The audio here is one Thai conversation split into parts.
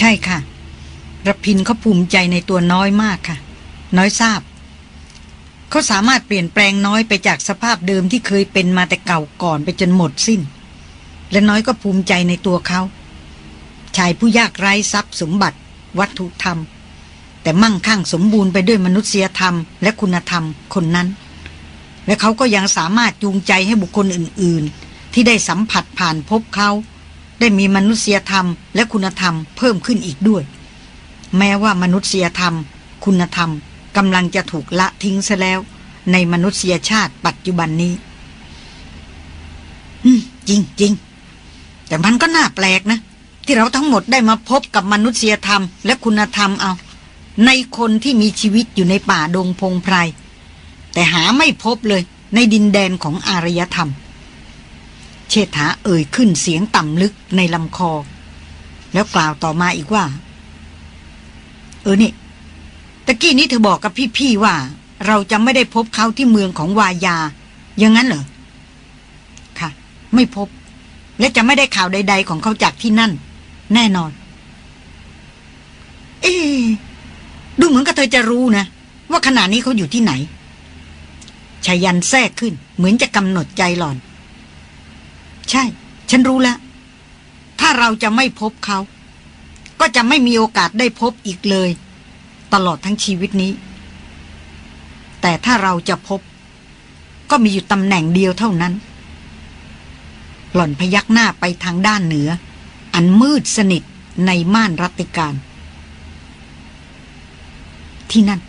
ใช่ค่ะรพินเขาภูมิใจในตัวน้อยมากค่ะ น้อยทราบ เขาสามารถเปลี่ยนแปลงน้อยไปจากสภาพเดิมที่เคยเป็นมาแต่เก่าก่อนไปจนหมดสิ้น และน้อยก็ภูมิใจในตัวเขา ชายผู้ยากไร้ทรัพย์สมบัติ วัตถุธรรม แต่มั่งคั่งสมบูรณ์ไปด้วยมนุษยธรรม และคุณธรรมคนนั้น และเขาก็ยังสามารถจูงใจให้บุคคลอื่น ๆ ที่ได้สัมผัสผ่านพบเขา ได้มีมนุษยธรรมและคุณธรรมเพิ่มขึ้นอีกด้วย แม้ว่ามนุษยธรรม คุณธรรมกำลังจะถูกละทิ้งซะแล้ว ในมนุษยชาติปัจจุบันนี้ อืม จริงจริงแต่มันก็น่าแปลกนะ ที่เราทั้งหมดได้มาพบกับมนุษยธรรม และคุณธรรมเอา ในคนที่มีชีวิตอยู่ในป่าดงพงไพรแต่หาไม่พบเลยในดินแดนของอารยธรรม เชษฐาเอ่ยขึ้นเสียงต่ำลึกในลำคอ แล้วกล่าวต่อมาอีกว่า เออนี่ตะกี้นี้เธอบอกกับพี่ๆว่า เราจะไม่ได้พบเขาที่เมืองของวายา อย่างนั้นเหรอค่ะ ไม่พบ และจะไม่ได้ข่าวใด ๆ ของเขาจากที่นั่น แน่นอน เอ๊ดูเหมือนกับเธอจะรู้นะ ว่าขณะนี้เขาอยู่ที่ไหนชายันแทรกขึ้น เหมือนจะกำหนดใจหล่อน ใช่ ฉันรู้แล้ว ถ้าเราจะไม่พบเขา ก็จะไม่มีโอกาสได้พบอีกเลย ตลอดทั้งชีวิตนี้ แต่ถ้าเราจะพบ ก็มีอยู่ตำแหน่งเดียวเท่านั้น หล่อนพยักหน้าไปทางด้านเหนือ อันมืดสนิทในม่านรัติการ ที่นั่น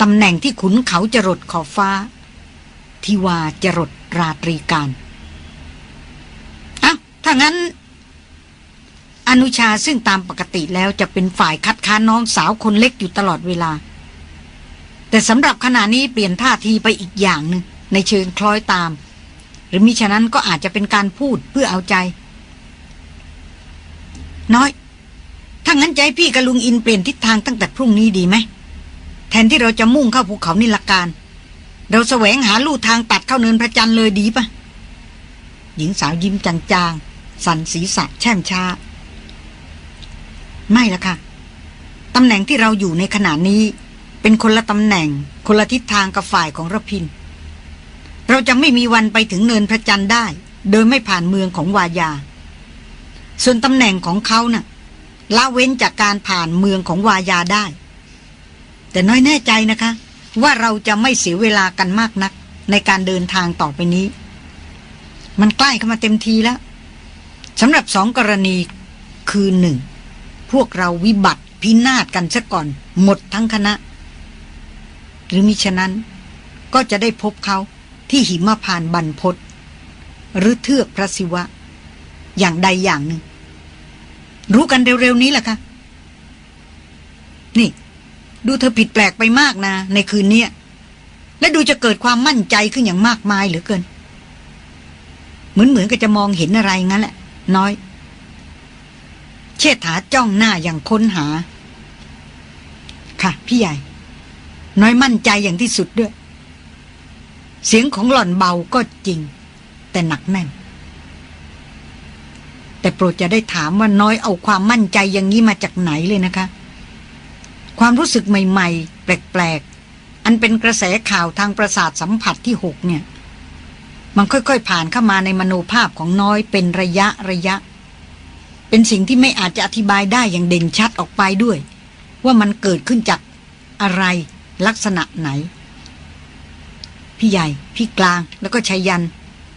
ตำแหน่งที่ขุนเขาจรดขอบฟ้าที่วาจรดราตรีการ ถ้างั้น อนุชาซึ่งตามปกติแล้วจะเป็นฝ่ายคัดค้านน้องสาวคนเล็กอยู่ตลอดเวลา แต่สำหรับขณะนี้เปลี่ยนท่าทีไปอีกอย่างหนึ่งในเชิงคล้อยตาม หรือมิฉะนั้นก็อาจจะเป็นการพูดเพื่อเอาใจ น้อยถ้างั้นใจพี่กับลุงอินเปลี่ยนทิศทางตั้งแต่พรุ่งนี้ดีไหมแทนที่เราจะมุ่งเข้าภูเขานิลการ เราแสวงหาลู่ทางตัดเข้าเนินพระจันทร์เลยดีปะหญิงสาวยิ้มจาง สันศีรษะแช่มช้า ไม่ละค่ะตำแหน่งที่เราอยู่ในขณะนี้ เป็นคนละตำแหน่ง คนละทิศทางกับฝ่ายของระพิน เราจะไม่มีวันไปถึงเนินพระจันทร์ได้ โดยไม่ผ่านเมืองของวายา ส่วนตำแหน่งของเขานะ่ะละเว้นจากการผ่านเมืองของวายาได้ แต่น้อยแน่ใจนะคะ ว่าเราจะไม่เสียเวลากันมากนัก ในการเดินทางต่อไปนี้ มันใกล้เข้ามาเต็มทีแล้ว สำหรับสองกรณีคือหนึ่งพวกเราวิบัติพินาศกันซะก่อน หมดทั้งคณะ หรือมิฉะนั้น ก็จะได้พบเขาที่หิมพานบรรพศหรือเทือกพระศิวะ อย่างใดอย่างหนึ่ง รู้กันเร็วๆนี้แหละค่ะ นี่ ดูเธอผิดแปลกไปมากนะ ในคืนเนี้ยและดูจะเกิดความมั่นใจขึ้นอย่างมากมายเหลือเกิน เหมือนเหมือนก็จะมองเห็นอะไรงั้นแหละ น้อย เชษฐาจ้องหน้าอย่างค้นหา ค่ะ พี่ใหญ่ น้อยมั่นใจอย่างที่สุดด้วย เสียงของหล่อนเบาก็จริง แต่หนักแน่น แต่โปรดจะได้ถามว่าน้อยเอาความมั่นใจอย่างนี้มาจากไหนเลยนะคะ ความรู้สึกใหม่ ๆ แปลก ๆ อันเป็นกระแสข่าวทางประสาทสัมผัสที่หกเนี่ย มันค่อยๆผ่านเข้ามาในมโนภาพของน้อยเป็นระยะระยะ เป็นสิ่งที่ไม่อาจจะอธิบายได้อย่างเด่นชัดออกไปด้วย ว่ามันเกิดขึ้นจากอะไรลักษณะไหน พี่ใหญ่ พี่กลางแล้วก็ชัยยัน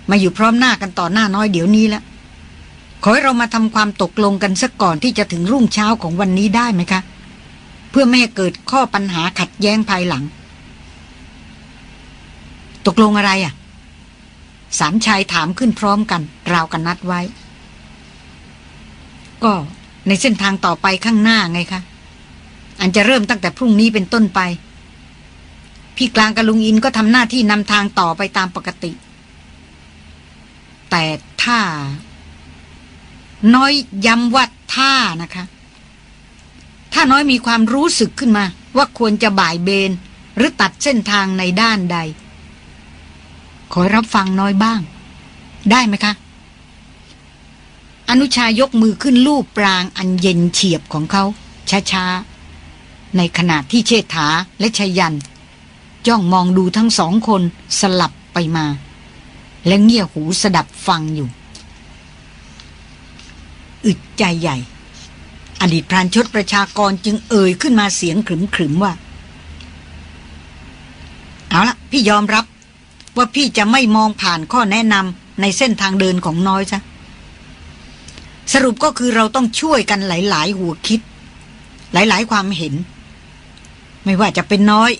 มาอยู่พร้อมหน้ากันต่อหน้าน้อยเดี๋ยวนี้แล้วขอให้เรามาทำความตกลงกันสักก่อนที่จะถึงรุ่งเช้าของวันนี้ได้ไหมคะ เพื่อไม่ให้เกิดข้อปัญหาขัดแย้งภายหลัง ตกลงอะไรอะ่ะ สามชายถามขึ้นพร้อมกัน ราวกันนัดไว้ ก็ในเส้นทางต่อไปข้างหน้าไงคะ อันจะเริ่มตั้งแต่พรุ่งนี้เป็นต้นไป พี่กลางกับลุงอินก็ทำหน้าที่นำทางต่อไปตามปกติ แต่ถ้า น้อยย้ำว่าถ้านะคะ ถ้าน้อยมีความรู้สึกขึ้นมา ว่าควรจะบ่ายเบน หรือตัดเส้นทางในด้านใด ขอรับฟังน้อยบ้าง ได้ไหมคะ อนุชายกมือขึ้นลูบปรางอันเย็นเฉียบของเขาช้าๆ ในขณะที่เชษฐาและชยัน จ้องมองดูทั้งสองคนสลับไปมา และเงี่ยหูสดับฟังอยู่ อึดใจใหญ่ อดีตพรานชดประชากรจึงเอ่ยขึ้นมาเสียงขรึมๆว่า เอาละพี่ยอมรับ ว่าพี่จะไม่มองผ่านข้อแนะนำในเส้นทางเดินของน้อยซะสรุปก็คือเราต้องช่วยกันหลาย ๆ หัวคิด หลาย ๆ ความเห็น ไม่ว่าจะเป็นน้อย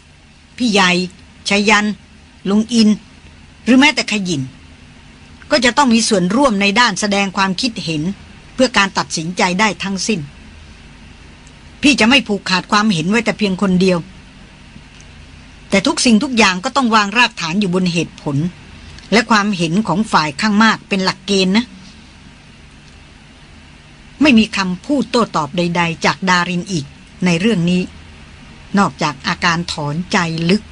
พี่ใหญ่ชายัน ลุงอิน หรือแม้แต่ขยิน ก็จะต้องมีส่วนร่วมในด้านแสดงความคิดเห็น เพื่อการตัดสินใจได้ทั้งสิ้น พี่จะไม่ผูกขาดความเห็นไว้แต่เพียงคนเดียว แต่ทุกสิ่งทุกอย่างก็ต้องวางรากฐานอยู่บนเหตุผล และความเห็นของฝ่ายข้างมากเป็นหลักเกณฑ์นะ ไม่มีคำพูดโต้ตอบใด ๆ จากดารินอีกในเรื่องนี้ นอกจากอาการถอนใจลึก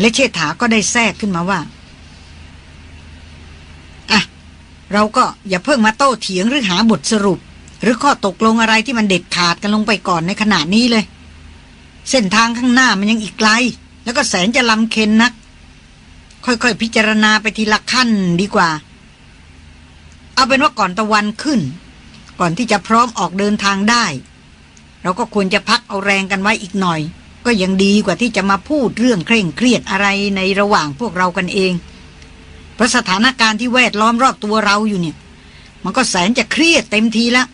และเชษฐาก็ได้แทรกขึ้นมาว่าอะเราก็อย่าเพิ่งมาโต้เถียงหรือหาบทสรุป หรือข้อตกลงอะไรที่มันเด็ดขาดกันลงไปก่อนในขณะนี้เลย เส้นทางข้างหน้ามันยังอีกไกล แล้วก็แสนจะลำเค็นนัก ค่อยๆพิจารณาไปทีละขั้นดีกว่า เอาเป็นว่าก่อนตะวันขึ้น ก่อนที่จะพร้อมออกเดินทางได้ เราก็ควรจะพักเอาแรงกันไว้อีกหน่อย ก็ยังดีกว่าที่จะมาพูดเรื่องเคร่งเครียดอะไรในระหว่างพวกเรากันเอง เพราะสถานการณ์ที่แวดล้อมรอบตัวเราอยู่เนี่ย มันก็แสนจะเครียดเต็มทีแล้ว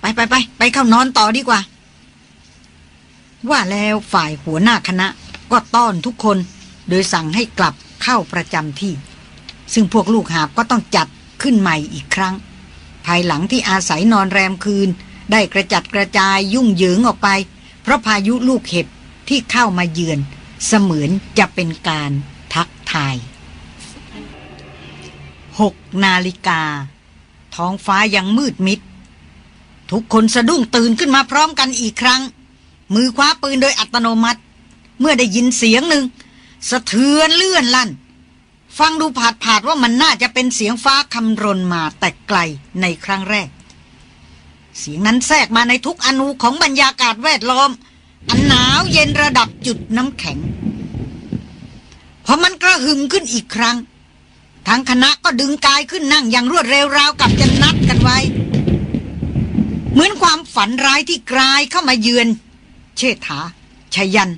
ไปไปไปไปเข้านอนต่อดีกว่า ว่าแล้วฝ่ายหัวหน้าคณะก็ต้อนทุกคน โดยสั่งให้กลับเข้าประจำที่ ซึ่งพวกลูกหาบก็ต้องจัดขึ้นใหม่อีกครั้ง ภายหลังที่อาศัยนอนแรมคืน ได้กระจัดกระจายยุ่งเหยิงออกไป เพราะพายุลูกเห็บที่เข้ามาเยือน เสมือนจะเป็นการทักทายหกนาฬิกา ท้องฟ้ายังมืดมิด ทุกคนสะดุ้งตื่นขึ้นมาพร้อมกันอีกครั้ง มือคว้าปืนโดยอัตโนมัติ เมื่อได้ยินเสียงหนึ่ง สะเทือนเลื่อนลั่น ฟังดูผาดผาดว่ามันน่าจะเป็นเสียงฟ้าคำรนมาแต่ไกลในครั้งแรก เสียงนั้นแทรกมาในทุกอนูของบรรยากาศแวดล้อม อันหนาวเย็นระดับจุดน้ำแข็งพอมันกระหึ่มขึ้นอีกครั้งทางคณะก็ดึงกายขึ้นนั่งอย่างรวดเร็วราวกับจะนัดกันไว้ เหมือนความฝันร้ายที่กลายเข้ามาเยือน เชษฐาชยัน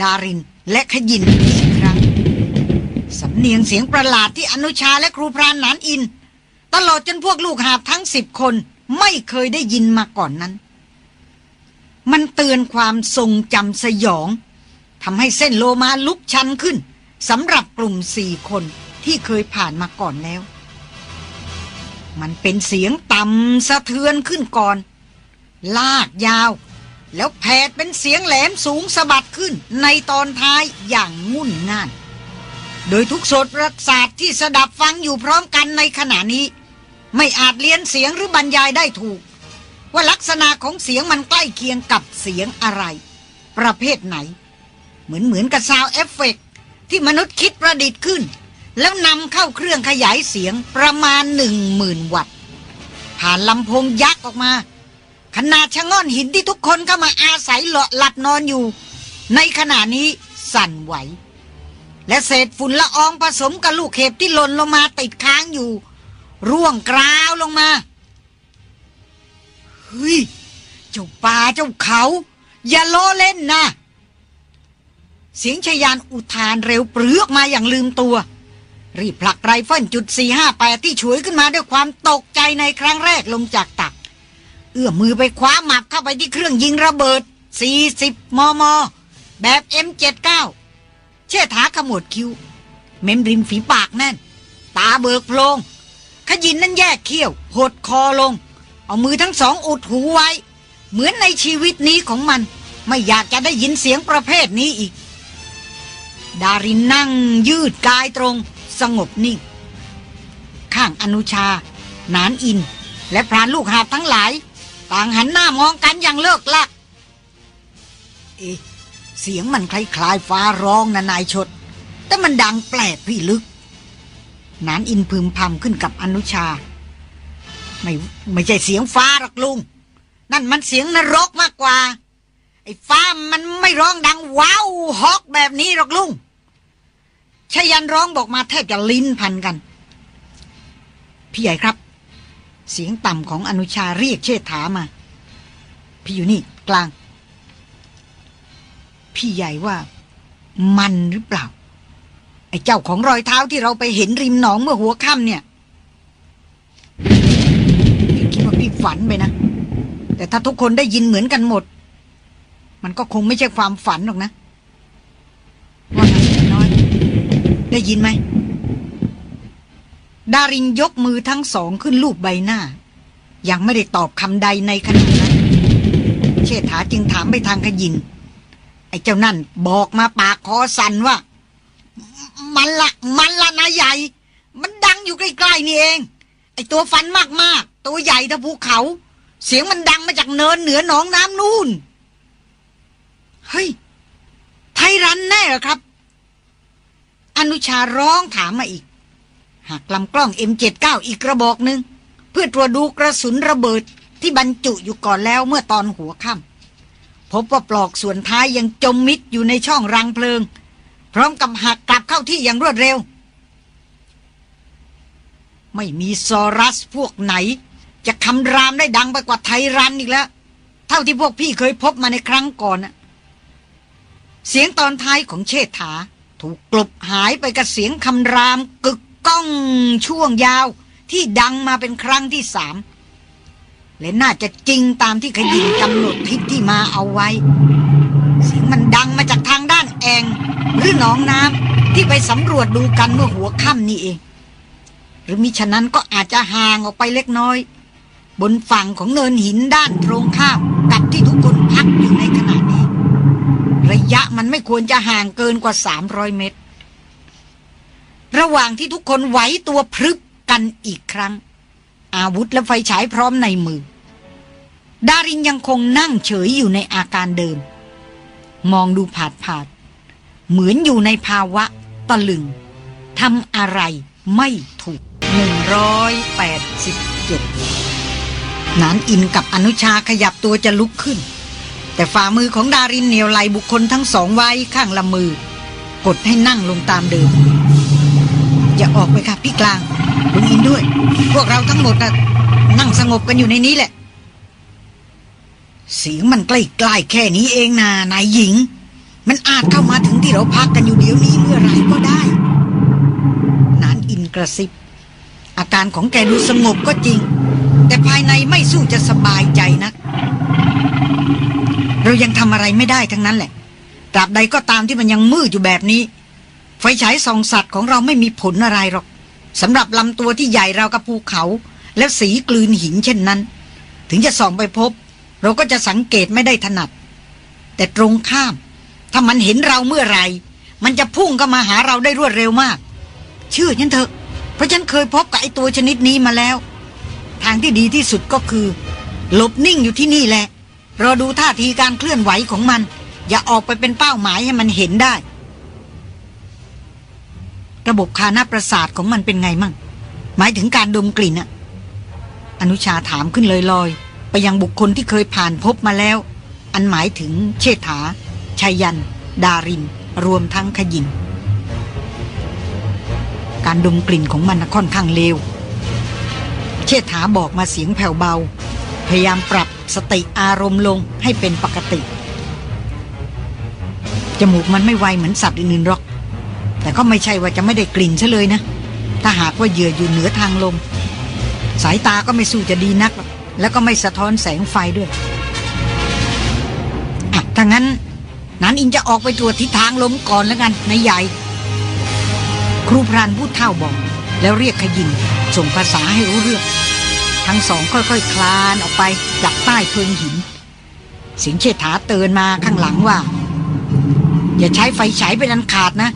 ดาริน และขยินอีกครั้ง สำเนียงเสียงประหลาดที่อนุชาและครูพรานนานอิน ตลอดจนพวกลูกหาบทั้งสิบคนไม่เคยได้ยินมาก่อนนั้น มันเตือนความทรงจำสยองทำให้เส้นโลมาลุกชันขึ้นสำหรับกลุ่มสี่คนที่เคยผ่านมาก่อนแล้ว มันเป็นเสียงต่ำสะเทือนขึ้นก่อน ลากยาว แล้วแผดเป็นเสียงแหลมสูงสะบัดขึ้นในตอนท้ายอย่างงุ่นง่าน โดยทุกโสตประสาทที่สดับฟังอยู่พร้อมกันในขณะนี้ ไม่อาจเลียนเสียงหรือบรรยายได้ถูก ว่าลักษณะของเสียงมันใกล้เคียงกับเสียงอะไร ประเภทไหน เหมือนเหมือนกับ sound effect ที่มนุษย์คิดประดิษฐ์ขึ้น แล้วนำเข้าเครื่องขยายเสียงประมาณหนึ่งหมื่นวัตต์ผ่านลำโพงยักษ์ออกมา ขนาดชะง่อนหินที่ทุกคนเข้ามาอาศัยหลบหลับนอนอยู่ ในขณะนี้สั่นไหว และเศษฝุ่นละอองผสมกับลูกเห็บที่หล่นลงมาติดค้างอยู่ ร่วงกราวลงมาเฮ้ยเจ้าป่าเจ้าเขา อย่าล้อเล่นนะ เสียงชยานอุทานเร็วเปลือกมาอย่างลืมตัว รีบผลักไรเฟิลจุดสี่ห้าแปดที่ฉวยขึ้นมาด้วยความตกใจในครั้งแรกลงจากตัก เอื้อมมือไปคว้าหมับเข้าไปที่เครื่องยิงระเบิด 40 มม แบบ M79 เชื่อถาขมวดคิ้ว เม้มริมฝีปากแน่น ตาเบิกโพลงขยินนั้นแยกเขี้ยว หดคอลง เอามือทั้งสองอุดหูไว้ เหมือนในชีวิตนี้ของมัน ไม่อยากจะได้ยินเสียงประเภทนี้อีก ดารินนั่งยืดกายตรง สงบนิ่ง ข้างอนุชา นานอิน และพรานลูกหาบทั้งหลาย ต่างหันหน้ามองกันอย่างเลิกลัก เอ๊ะเสียงมันคล้ายๆฟ้าร้องนะนายชด แต่มันดังแปลกพี่ลึก นานอินพึมพำขึ้นกับอนุชา ไม่ไม่ใช่เสียงฟ้าหรอกลุง นั่นมันเสียงนรกมากกว่า ไอ้ฟ้ามันไม่ร้องดังว้าวฮอกแบบนี้หรอกลุงชายันร้องบอกมาแทบจะลิ้นพันกัน พี่ใหญ่ครับ เสียงต่ำของอนุชาเรียกเชษฐามา พี่อยู่นี่กลาง พี่ใหญ่ว่า มันหรือเปล่า ไอ้เจ้าของรอยเท้าที่เราไปเห็นริมหนองเมื่อหัวค่ำเนี่ยคิดว่าพี่ฝันไปนะ แต่ถ้าทุกคนได้ยินเหมือนกันหมด มันก็คงไม่ใช่ความฝันหรอกนะว่าไงน้อย ได้ยินไหม ดารินยกมือทั้งสองขึ้นลูบใบหน้า ยังไม่ได้ตอบคำใดในขณะนั้น เชษฐาจึงถามไปทางขยิน ไอ้เจ้านั่นบอกมาปากคอสั่นว่า มันละมันละนายใหญ่ มันดังอยู่ใกล้ๆนี่เอง ไอ้ตัวฟันมากๆ ตัวใหญ่ทะภูเขา เสียงมันดังมาจากเนินเหนือหนองน้ำนู่นเฮ้ย ไทยรันแน่เหรอครับ อนุชาร้องถามมาอีก หักลำกล้อง M79 อีกกระบอกหนึ่งเพื่อตรวจดูกระสุนระเบิดที่บรรจุอยู่ก่อนแล้วเมื่อตอนหัวค่ำพบว่าปลอกส่วนท้ายยังจมมิดอยู่ในช่องรังเพลิง พร้อมกับหักกลับเข้าที่อย่างรวดเร็ว ไม่มีซอรัสพวกไหน จะคำรามได้ดังไปกว่าไทยรันอีกแล้ว เท่าที่พวกพี่เคยพบมาในครั้งก่อนน่ะเสียงตอนท้ายของเชษฐา ถูกกลบหายไปกับเสียงคำรามกึก ก้องช่วงยาวที่ดังมาเป็นครั้งที่สามและน่าจะจริงตามที่ขยินกำหนดทิศที่มาเอาไว้ เสียงมันดังมาจากทางด้านแองหรือหนองน้ำที่ไปสำรวจดูกันเมื่อหัวค่ำนี่เอง หรือมิฉะนั้นก็อาจจะห่างออกไปเล็กน้อย บนฝั่งของเนินหินด้านตรงข้ามกับที่ทุกคนพักอยู่ในขณะนี้ ระยะมันไม่ควรจะห่างเกินกว่า 300 เมตร ระหว่างที่ทุกคนไหวตัวพรึบกันอีกครั้ง อาวุธและไฟฉายพร้อมในมือ ดารินยังคงนั่งเฉยอยู่ในอาการเดิม มองดูผาดผาด เหมือนอยู่ในภาวะตะลึงทำอะไรไม่ถูก 187นานอินกับอนุชาขยับตัวจะลุกขึ้น แต่ฝ่ามือของดารินเหนียวไหลบุคคลทั้งสองไว้ข้างละมือ กดให้นั่งลงตามเดิม อย่าออกไปค่ะพี่กลางลุงอินด้วย พวกเราทั้งหมดนะนั่งสงบกันอยู่ในนี้แหละ เสียงมันใกล้ๆแค่นี้เองนะนายหญิง มันอาจเข้ามาถึงที่เราพักกันอยู่เดี๋ยวนี้เมื่อไหร่ก็ได้นานอินกระซิบ อาการของแกดูสงบก็จริง แต่ภายในไม่สู้จะสบายใจนัก เรายังทำอะไรไม่ได้ทั้งนั้นแหละตราบใดก็ตามที่มันยังมืดอยู่แบบนี้ ไฟฉายส่องสัตว์ของเราไม่มีผลอะไรหรอกสำหรับลำตัวที่ใหญ่เรากับภูเขา และสีกลืนหินเช่นนั้น ถึงจะส่องไปพบ เราก็จะสังเกตไม่ได้ถนัด แต่ตรงข้าม ถ้ามันเห็นเราเมื่อไรมันจะพุ่งเข้ามาหาเราได้รวดเร็วมาก เชื่อฉันเถอะ เพราะฉันเคยพบกับไอตัวชนิดนี้มาแล้ว ทางที่ดีที่สุดก็คือ หลบนิ่งอยู่ที่นี่แหละรอดูท่าทีการเคลื่อนไหวของมัน อย่าออกไปเป็นเป้าหมายให้มันเห็นได้ ระบบคานาประสาทของมันเป็นไงมั่ง หมายถึงการดมกลิ่นอะอนุชาถามขึ้นลอยๆ ไปยังบุคคลที่เคยผ่านพบมาแล้ว อันหมายถึงเชษฐาชายัน ดาริน รวมทั้งขยิน การดมกลิ่นของมันค่อนข้างเลว เชษฐาบอกมาเสียงแผ่วเบา พยายามปรับสติอารมณ์ลงให้เป็นปกติ จมูกมันไม่ไวเหมือนสัตว์อื่นๆหรอก แต่ก็ไม่ใช่ว่าจะไม่ได้กลิ่นซะเลยนะ ถ้าหากว่าเหยื่ออยู่เหนือทางลม สายตาก็ไม่สู้จะดีนัก แล้วก็ไม่สะท้อนแสงไฟด้วยอะถ้างั้นนั้นอินจะออกไปตรวจทิศทางลมก่อนแล้วกันนายใหญ่ ครูพรานพูดเท่าบอก แล้วเรียกขยินส่งภาษาให้รู้เรื่อง ทั้งสองค่อยๆคลานออกไปจากใต้เพิงหิน เสียงเชษฐาเตือนมาข้างหลังว่า อย่าใช้ไฟฉายเป็นอันขาดนะ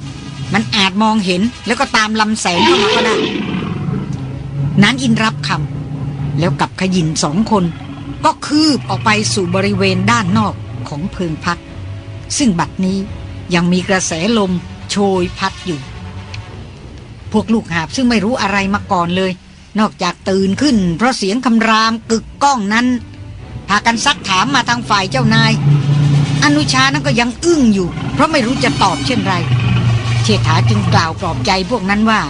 มันอาจมองเห็นแล้วก็ตามลำแสงเข้ามาก็ได้นั้นอินรับคำแล้วกับขยินสองคน ก็คืบออกไปสู่บริเวณด้านนอกของเพิงพัก ซึ่งบัดนี้ยังมีกระแสลมโชยพัดอยู่ พวกลูกหาบซึ่งไม่รู้อะไรมาก่อนเลย นอกจากตื่นขึ้น เพราะเสียงคำรามกึกก้องนั้น พากันซักถามมาทางฝ่ายเจ้านาย อนุชานั้นก็ยังอึ้งอยู่ เพราะไม่รู้จะตอบเช่นไร เชษฐาจึงกล่าวปลอบใจพวกนั้นว่า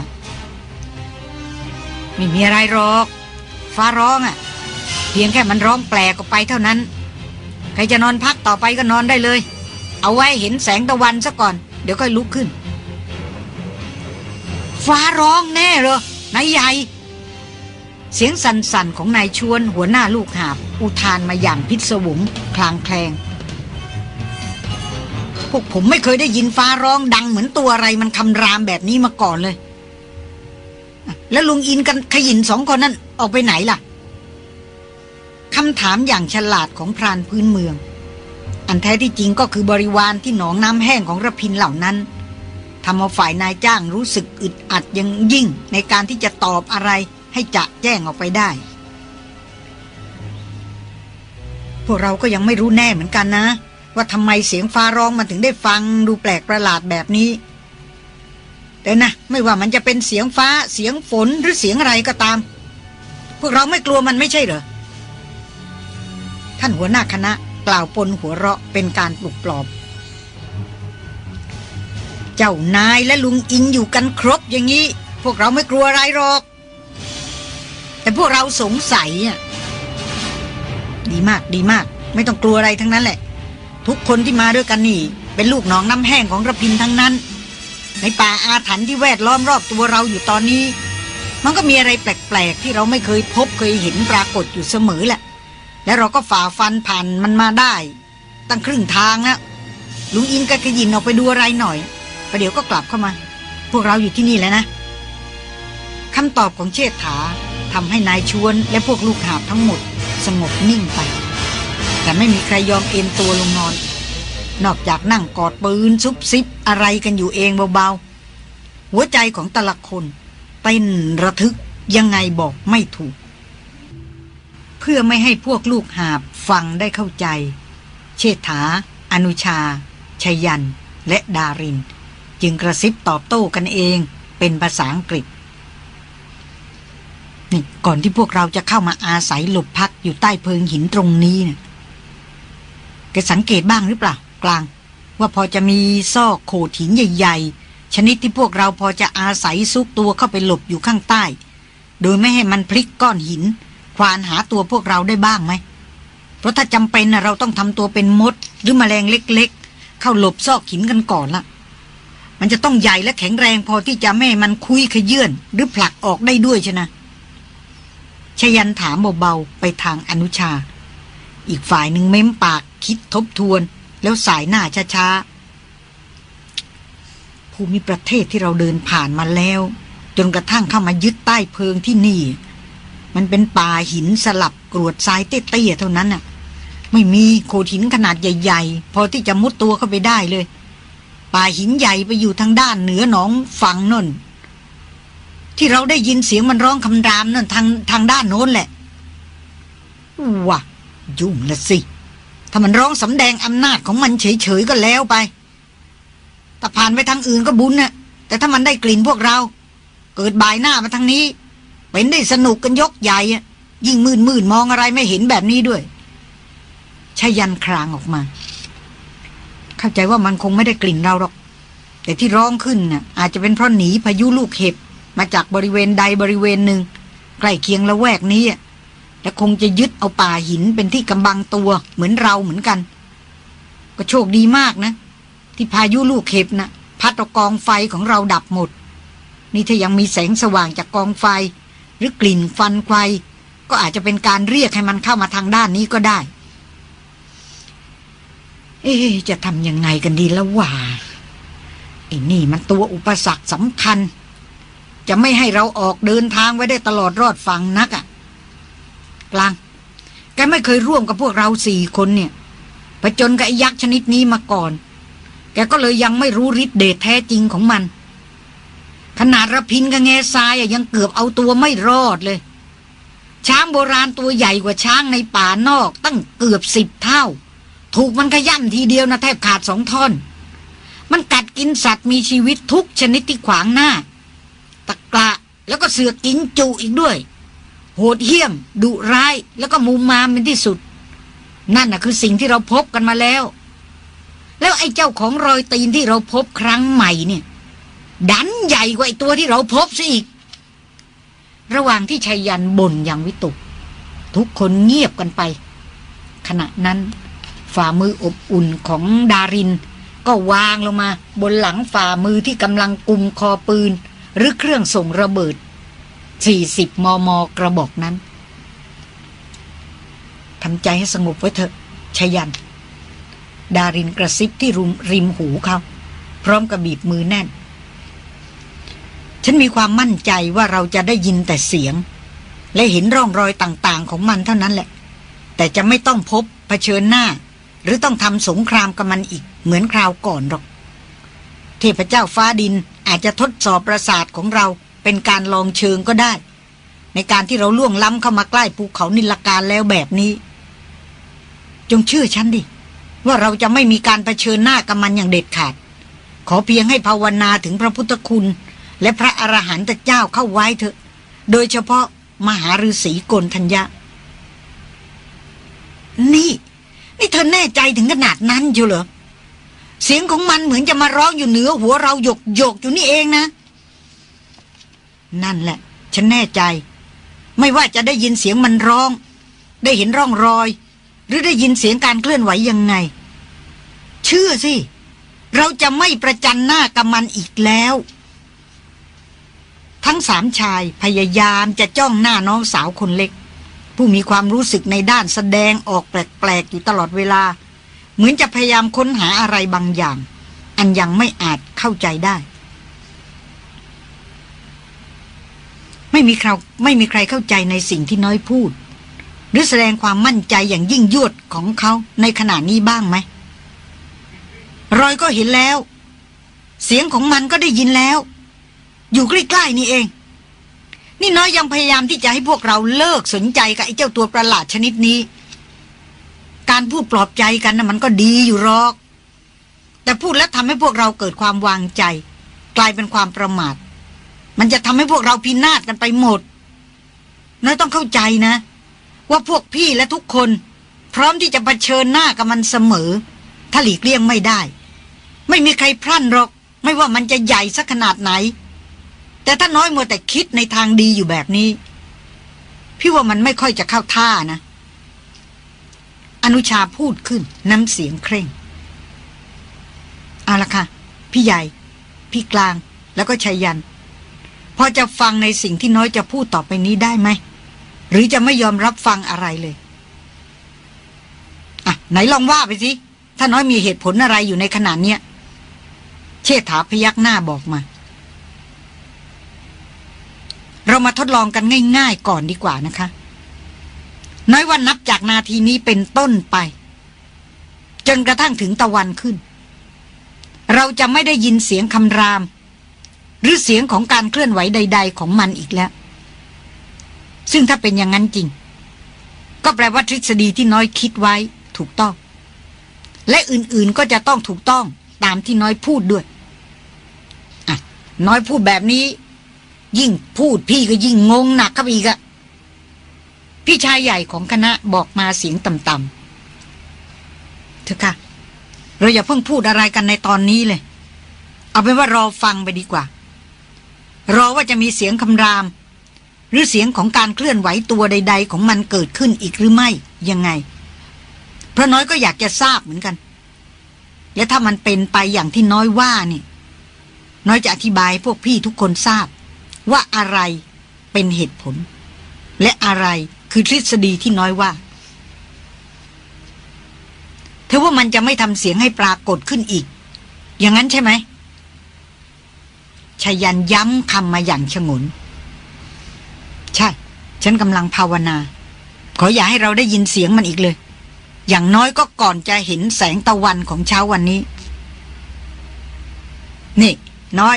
ไม่มีอะไรหรอก ฟ้าร้องอะ่ะ เพียงแค่มันร้องแปลกออกไปเท่านั้น ใครจะนอนพักต่อไปก็นอนได้เลย เอาไว้เห็นแสงตะวันซะก่อน เดี๋ยวค่อยลุกขึ้น ฟ้าร้องแน่เหรอนายใหญ่เสียงสั่นๆของนายชวนหัวหน้าลูกหาบ อุทานมาอย่างพิศวงคลางแคลง พวกผมไม่เคยได้ยินฟ้าร้องดังเหมือนตัวอะไรมันคำรามแบบนี้มาก่อนเลย แล้วลุงอินกันขยินสองคนนั้นออกไปไหนล่ะคำถามอย่างฉลาดของพรานพื้นเมือง อันแท้ที่จริงก็คือบริวารที่หนองน้ำแห้งของระพินเหล่านั้นทำเอาฝ่ายนายจ้างรู้สึกอึดอัดยังยิ่งในการที่จะตอบอะไรให้จะแจ้งออกไปได้ พวกเราก็ยังไม่รู้แน่เหมือนกันนะ ว่าทำไมเสียงฟ้าร้องมันถึงได้ฟังดูแปลกประหลาดแบบนี้ แต่นะ ไม่ว่ามันจะเป็นเสียงฟ้าเสียงฝนหรือเสียงอะไรก็ตาม พวกเราไม่กลัวมันไม่ใช่เหรอ ท่านหัวหน้าคณะกล่าวปนหัวเราะเป็นการปลุกปลอบ เจ้านายและลุงอินอยู่กันครบอย่างนี้ พวกเราไม่กลัวอะไรหรอก แต่พวกเราสงสัยอะดีมากดีมาก ไม่ต้องกลัวอะไรทั้งนั้นแหละ ทุกคนที่มาด้วยกันนี่ เป็นลูกน้องน้ำแห้งของระพินทั้งนั้น ในป่าอาถรรพ์ที่แวดล้อมรอบตัวเราอยู่ตอนนี้ มันก็มีอะไรแปลกๆ ที่เราไม่เคยพบเคยเห็นปรากฏอยู่เสมอแหละ และเราก็ฝ่าฟันผ่านมันมาได้ ตั้งครึ่งทางนะลุงอินกับขยินออกไปดูอะไรหน่อยประเดี๋ยวก็กลับเข้ามา พวกเราอยู่ที่นี่แล้วนะคำตอบของเชษฐาทำให้นายชวนและพวกลูกหาบทั้งหมด สงบนิ่งไป แต่ไม่มีใครยอมเอ็นตัวลงนอน นอกจากนั่งกอดปืนซุบซิบอะไรกันอยู่เองเบาๆ หัวใจของแต่ละคนเต้นระทึกยังไงบอกไม่ถูก เพื่อไม่ให้พวกลูกหาบฟังได้เข้าใจ เชษฐา อนุชาชยัน และดาริน จึงกระซิบตอบโต้กันเองเป็นภาษาอังกฤษนี่ก่อนที่พวกเราจะเข้ามาอาศัยหลบพักอยู่ใต้เพิงหินตรงนี้เนะ่ย แกสังเกตบ้างหรือเปล่า กลาง ว่าพอจะมีซอกโขดหินใหญ่ ๆ ชนิดที่พวกเราพอจะอาศัยซุกตัวเข้าไปหลบอยู่ข้างใต้ โดยไม่ให้มันพลิกก้อนหิน ควานหาตัวพวกเราได้บ้างไหมเพราะถ้าจำเป็นนะเราต้องทำตัวเป็นมด หรือมแมลงเล็ก ๆ เข้าหลบซอกหินกันก่อนละมันจะต้องใหญ่และแข็งแรงพอที่จะไม่ให้มันคุยขยื่นหรือผลักออกได้ด้วยชนะชยันถามเบาๆไปทางอนุชา อีกฝ่ายหนึ่งเม้มปาก คิดทบทวน แล้วสายหน้าช้าๆ ภูมิประเทศที่เราเดินผ่านมาแล้ว จนกระทั่งเข้ามายึดใต้เพิงที่นี่ มันเป็นป่าหินสลับกรวดทรายเตี้ยๆเท่านั้นน่ะ ไม่มีโขดหินขนาดใหญ่ ๆ พอที่จะมุดตัวเข้าไปได้เลย ป่าหินใหญ่ไปอยู่ทางด้านเหนือหนองฝั่งนนที่เราได้ยินเสียงมันร้องคำรามนั่นทางทางด้านโน้นแหละว้ายุ่งละสิ ถ้ามันร้องสำแดงอำนาจของมันเฉยๆก็แล้วไปแต่ผ่านไปทางอื่นก็บุญนะ่ะแต่ถ้ามันได้กลิ่นพวกเรา เกิดบายหน้ามาทางนี้ เป็นได้สนุกกันยกใหญ่อะยิ่งมืนมืนมองอะไรไม่เห็นแบบนี้ด้วยชายันครางออกมา เข้าใจว่ามันคงไม่ได้กลิ่นเราหรอก แต่ที่ร้องขึ้นน่ะ อาจจะเป็นเพราะหนีพายุลูกเห็บมาจากบริเวณใดบริเวณหนึ่งใกล้เคียงละแวกนี้อะ และคงจะยึดเอาป่าหินเป็นที่กำบังตัวเหมือนเราเหมือนกัน ก็โชคดีมากนะ ที่พายุลูกเห็บนะพัดเอากองไฟของเราดับหมด นี่ถ้ายังมีแสงสว่างจากกองไฟ หรือกลิ่นฟันไฟก็อาจจะเป็นการเรียกให้มันเข้ามาทางด้านนี้ก็ได้ เอ๊จะทำยังไงกันดีละว่าไอ้นี่มันตัวอุปสรรคสำคัญ จะไม่ให้เราออกเดินทางไว้ได้ตลอดรอดฟังนักอะ่ะ กลาง แกไม่เคยร่วมกับพวกเราสี่คนเนี่ยผจญกับไอ้ยักษ์ชนิดนี้มาก่อน แกก็เลยยังไม่รู้ฤทธิ์เดชแท้จริงของมัน ขนาดระพินกับแง่ทรายยังเกือบเอาตัวไม่รอดเลย ช้างโบราณตัวใหญ่กว่าช้างในป่านอก ตั้งเกือบสิบเท่า ถูกมันขย่ำทีเดียวนะแทบขาดสองท่อน มันกัดกินสัตว์มีชีวิตทุกชนิดที่ขวางหน้า ตะกละแล้วก็เสือกกินจุอีกด้วย โหดเหี้ยม ดุร้าย แล้วก็มุมมามเป็นที่สุด นั่นน่ะคือสิ่งที่เราพบกันมาแล้ว แล้วไอ้เจ้าของรอยตีนที่เราพบครั้งใหม่เนี่ย ดันใหญ่กว่าไอ้ตัวที่เราพบซะอีก ระหว่างที่ชายันบ่นอย่างวิตก ทุกคนเงียบกันไป ขณะนั้น ฝ่ามืออบอุ่นของดาริน ก็วางลงมา บนหลังฝ่ามือที่กำลังกุมคอปืน หรือเครื่องส่งระเบิด 40 มม กระบอกนั้นทำใจให้สงบไว้เถอะชยัน ดารินกระซิบที่ร,มริมหูเขา พร้อมกับบีบมือแน่น ฉันมีความมั่นใจว่าเราจะได้ยินแต่เสียง และเห็นร่องรอยต่างๆ ของมันเท่านั้นแหละ แต่จะไม่ต้องพบเผชิญหน้า หรือต้องทำสงครามกับมันอีก เหมือนคราวก่อนหรอก เทพเจ้าฟ้าดินอาจจะทดสอบประสาทของเรา เป็นการลองเชิงก็ได้ ในการที่เราล่วงล้ำเข้ามาใกล้ภูเขานิลการแล้วแบบนี้ จงเชื่อฉันดิ ว่าเราจะไม่มีการรเผชิญหน้ากับมันอย่างเด็ดขาด ขอเพียงให้ภาวนาถึงพระพุทธคุณ และพระอรหันตเจ้าเข้าไว้เถอะ โดยเฉพาะมหาฤาษีกลทัญญะ นี่ นี่เธอแน่ใจถึงขนาดนั้นอยู่เหรอเสียงของมันเหมือนจะมาร้องอยู่เหนือหัวเราหยกหยกอยู่นี่เองนะ นั่นแหละ ฉันแน่ใจ ไม่ว่าจะได้ยินเสียงมันร้อง ได้เห็นร่องรอย หรือได้ยินเสียงการเคลื่อนไหวยังไง เชื่อสิ เราจะไม่ประจันหน้ากับมันอีกแล้ว ทั้งสามชายพยายามจะจ้องหน้าน้องสาวคนเล็ก ผู้มีความรู้สึกในด้านแสดงออกแปลกๆอยู่ตลอดเวลา เหมือนจะพยายามค้นหาอะไรบางอย่าง อันยังไม่อาจเข้าใจได้ ไม่มีใครไม่มีใครเข้าใจในสิ่งที่น้อยพูด หรือแสดงความมั่นใจอย่างยิ่งยวดของเขาในขณะนี้บ้างไหมรอยก็เห็นแล้ว เสียงของมันก็ได้ยินแล้ว อยู่ใกล้ๆนี่เอง นี่น้อยยังพยายามที่จะให้พวกเราเลิกสนใจกับไอ้เจ้าตัวประหลาดชนิดนี้ การพูดปลอบใจกันนะมันก็ดีอยู่หรอก แต่พูดแล้วทำให้พวกเราเกิดความวางใจ กลายเป็นความประมาท มันจะทำให้พวกเราพินาศกันไปหมด น้อยต้องเข้าใจนะ ว่าพวกพี่และทุกคน พร้อมที่จะะเผชิญหน้ากับมันเสมอ ถ้าหลีกเลี่ยงไม่ได้ ไม่มีใครพรั่นหรอก ไม่ว่ามันจะใหญ่สักขนาดไหน แต่ถ้าน้อยมัวแต่คิดในทางดีอยู่แบบนี้ พี่ว่ามันไม่ค่อยจะเข้าท่านะ อนุชาพูดขึ้นน้ำเสียงเคร่ง เอาละค่ะ พี่ใหญ่ พี่กลางแล้วก็ชัยยัน พอจะฟังในสิ่งที่น้อยจะพูดต่อไปนี้ได้ไหม หรือจะไม่ยอมรับฟังอะไรเลย อะ ไหนลองว่าไปสิ ถ้าน้อยมีเหตุผลอะไรอยู่ในขณะเนี้ย เชษฐาพยักหน้าบอกมา เรามาทดลองกันง่าย ๆ ก่อนดีกว่านะคะ น้อยวันนับจากนาทีนี้เป็นต้นไป จนกระทั่งถึงตะวันขึ้น เราจะไม่ได้ยินเสียงคำราม หรือเสียงของการเคลื่อนไหวใด ๆ ของมันอีกแล้ว ซึ่งถ้าเป็นอย่างนั้นจริง ก็แปลว่าทฤษฎีที่น้อยคิดไว้ถูกต้อง และอื่นๆก็จะต้องถูกต้องตามที่น้อยพูดด้วยน้อยพูดแบบนี้ ยิ่งพูดพี่ก็ยิ่งงงหนักเข้าไปอีกอะพี่ชายใหญ่ของคณะบอกมาเสียงต่ำๆเถอะค่ะ เราอย่าเพิ่งพูดอะไรกันในตอนนี้เลย เอาเป็นว่ารอฟังไปดีกว่า รอว่าจะมีเสียงคำราม หรือเสียงของการเคลื่อนไหวตัวใด ๆ ของมันเกิดขึ้นอีกหรือไม่ยังไง พระน้อยก็อยากจะทราบเหมือนกัน และถ้ามันเป็นไปอย่างที่น้อยว่านี่ น้อยจะอธิบายพวกพี่ทุกคนทราบ ว่าอะไรเป็นเหตุผล และอะไรคือทฤษฎีที่น้อยว่าเธอว่ามันจะไม่ทำเสียงให้ปรากฏขึ้นอีก อย่างนั้นใช่ไหม ชยันย้ำคำมาอย่างฉงน ใช่ ฉันกำลังภาวนา ขออย่าให้เราได้ยินเสียงมันอีกเลย อย่างน้อยก็ก่อนจะเห็นแสงตะวันของเช้าวันนี้ นี่ น้อย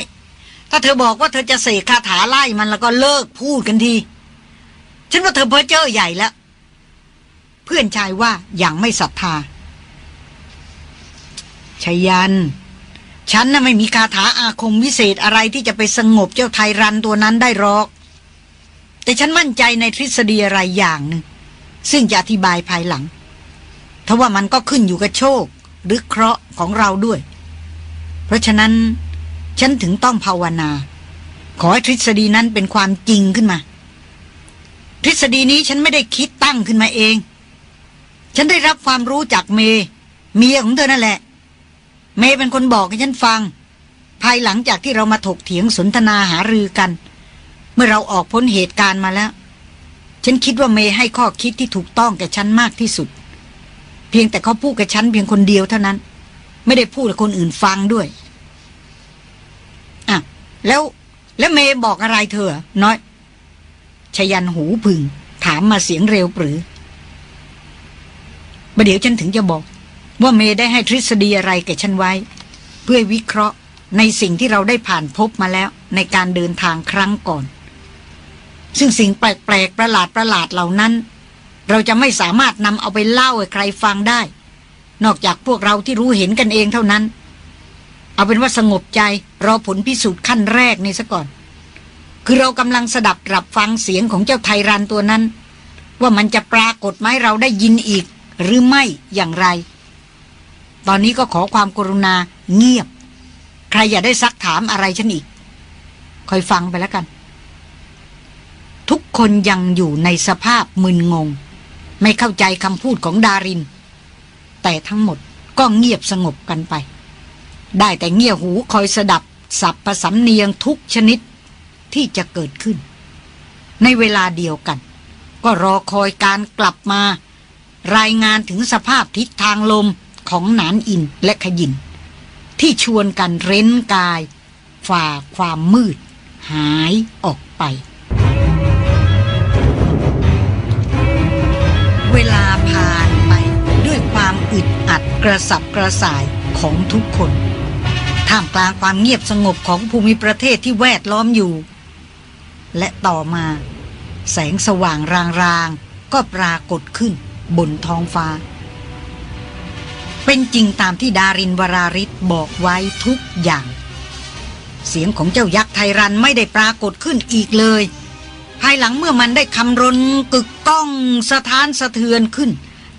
ถ้าเธอบอกว่าเธอจะเสกคาถาไล่มันแล้วก็เลิกพูดกันที ฉันว่าเธอเพ้อเจ้อใหญ่แล้ว เพื่อนชายว่าอย่างไม่ศรัทธาชยัน ฉันน่ะไม่มีคาถาอาคมวิเศษอะไรที่จะไปสงบเจ้าไทยรันตัวนั้นได้หรอก แต่ฉันมั่นใจในทฤษฎีอะไรอย่างหนึ่ง ซึ่งจะอธิบายภายหลังทว่ามันก็ขึ้นอยู่กับโชค หรือเคราะห์ของเราด้วย เพราะฉะนั้น ฉันถึงต้องภาวนา ขอให้ทฤษฎีนั้นเป็นความจริงขึ้นมา ทฤษฎีนี้ฉันไม่ได้คิดตั้งขึ้นมาเอง ฉันได้รับความรู้จากเม เมียของเธอนั่นแหละ เมเป็นคนบอกให้ฉันฟัง ภายหลังจากที่เรามาถกเถียงสนทนาหารือกัน เมื่อเราออกพ้นเหตุการณ์มาแล้ว ฉันคิดว่าเมให้ข้อคิดที่ถูกต้องแก่ฉันมากที่สุด เพียงแต่เขาพูดกับฉันเพียงคนเดียวเท่านั้น ไม่ได้พูดกับคนอื่นฟังด้วยอะแล้วแล้วเมย์บอกอะไรเธอ น้อยชยันหูพึง ถามมาเสียงเร็วปรือประเดี๋ยวฉันถึงจะบอก ว่าเมย์ได้ให้ทฤษฎีอะไรแก่ฉันไว้ เพื่อวิเคราะห์ในสิ่งที่เราได้ผ่านพบมาแล้วในการเดินทางครั้งก่อน ซึ่งสิ่งแปลกๆประหลาดประหลาดเหล่านั้น เราจะไม่สามารถนำเอาไปเล่าให้ใครฟังได้ นอกจากพวกเราที่รู้เห็นกันเองเท่านั้น เอาเป็นว่าสงบใจรอผลพิสูจน์ขั้นแรกนี่ซะก่อน คือเรากำลังสดับรับฟังเสียงของเจ้าไทรันตัวนั้น ว่ามันจะปรากฏไหมเราได้ยินอีก หรือไม่อย่างไร ตอนนี้ก็ขอความกรุณาเงียบ ใครอย่าได้ซักถามอะไรฉันอีก คอยฟังไปแล้วกัน ทุกคนยังอยู่ในสภาพมึนงง ไม่เข้าใจคำพูดของดาริน แต่ทั้งหมดก็เงียบสงบกันไป ได้แต่เงี่ยหูคอยสดับสับประสำเนียงทุกชนิดที่จะเกิดขึ้น ในเวลาเดียวกัน ก็รอคอยการกลับมา รายงานถึงสภาพทิศทางลม ของนานอินและขยิน ที่ชวนกันเร้นกาย ฝ่าความมืด หายออกไป เวลาผ่านไปด้วยความอึดอัดกระสับกระส่ายของทุกคนท่ามกลางความเงียบสงบของภูมิประเทศที่แวดล้อมอยู่ และต่อมา แสงสว่างรางๆ ก็ปรากฏขึ้นบนท้องฟ้า เป็นจริงตามที่ดารินวราริศบอกไว้ทุกอย่าง เสียงของเจ้ายักษ์ไทรันไม่ได้ปรากฏขึ้นอีกเลย ภายหลังเมื่อมันได้คำรนกึกก้องสะท้านสะเทือนขึ้น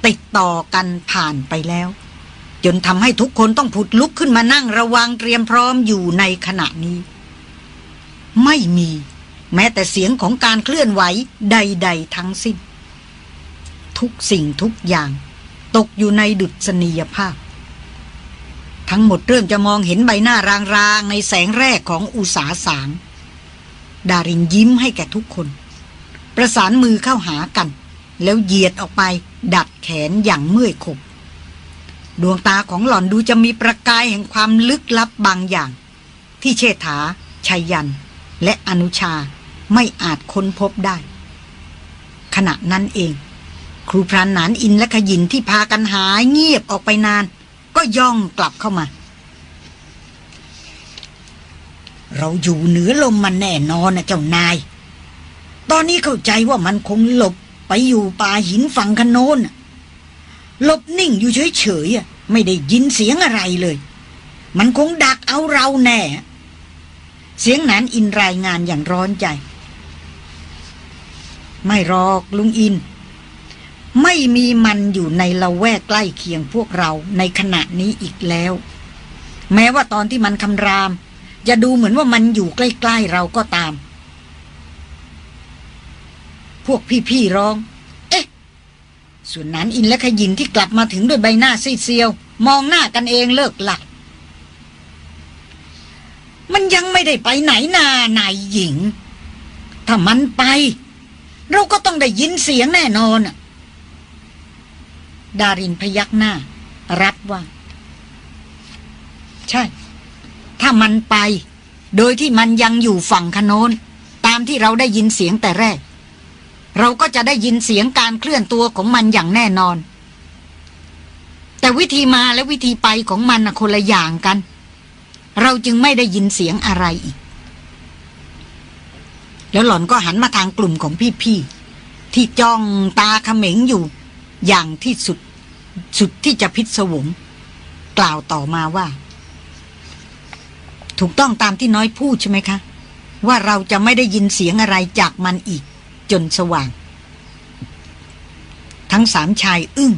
ติดต่อกันผ่านไปแล้ว จนทำให้ทุกคนต้องผุดลุกขึ้นมานั่งระวังเตรียมพร้อมอยู่ในขณะนี้ ไม่มี แม้แต่เสียงของการเคลื่อนไหวใด ๆ ทั้งสิ้น ทุกสิ่งทุกอย่าง ตกอยู่ในดุษณียภาพ ทั้งหมดเริ่มจะมองเห็นใบหน้ารางๆ ในแสงแรกของอุสาสาง ดารินยิ้มให้แก่ทุกคน ประสานมือเข้าหากัน แล้วเหยียดออกไปดัดแขนอย่างเมื่อยขบ ดวงตาของหล่อนดูจะมีประกายแห่งความลึกลับบางอย่าง ที่เชษฐาชัยยัน และอนุชาไม่อาจค้นพบได้ ขณะนั้นเอง ครูพรานหนานอินและขยินที่พากันหายเงียบออกไปนาน ก็ย่องกลับเข้ามา เราอยู่เหนือลมมันแน่นอนนะเจ้านาย ตอนนี้เข้าใจว่ามันคงหลบไปอยู่ป่าหินฝั่งคโนนน่ะหลบนิ่งอยู่เฉยๆอะไม่ได้ยินเสียงอะไรเลย มันคงดักเอาเราแน่ เสียงหนานอินรายงานอย่างร้อนใจ ไม่หรอกลุงอิน ไม่มีมันอยู่ในละแวกใกล้เคียงพวกเราในขณะนี้อีกแล้ว แม้ว่าตอนที่มันคำราม จะดูเหมือนว่ามันอยู่ใกล้ ๆ เราก็ตาม พวกพี่ๆร้อง เอ๊ะ ส่วนนั้นอินและขยินที่กลับมาถึงด้วยใบหน้าซีดเซียว มองหน้ากันเองเลิกหลัก มันยังไม่ได้ไปไหนนานายหญิง ถ้ามันไป เราก็ต้องได้ยินเสียงแน่นอนน่ะ ดารินพยักหน้า รับว่า ใช่ ถ้ามันไป โดยที่มันยังอยู่ฝั่งคโนนตามที่เราได้ยินเสียงแต่แรก เราก็จะได้ยินเสียงการเคลื่อนตัวของมันอย่างแน่นอน แต่วิธีมาและวิธีไปของมันคนละอย่างกัน เราจึงไม่ได้ยินเสียงอะไรอีก แล้วหล่อนก็หันมาทางกลุ่มของพี่ๆที่จ้องตาเขม็งอยู่ อย่างที่สุดสุดที่จะพิศวง กล่าวต่อมาว่า ถูกต้องตามที่น้อยพูดใช่ไหมคะ ว่าเราจะไม่ได้ยินเสียงอะไรจากมันอีก จนสว่าง ทั้งสามชายอึ้ง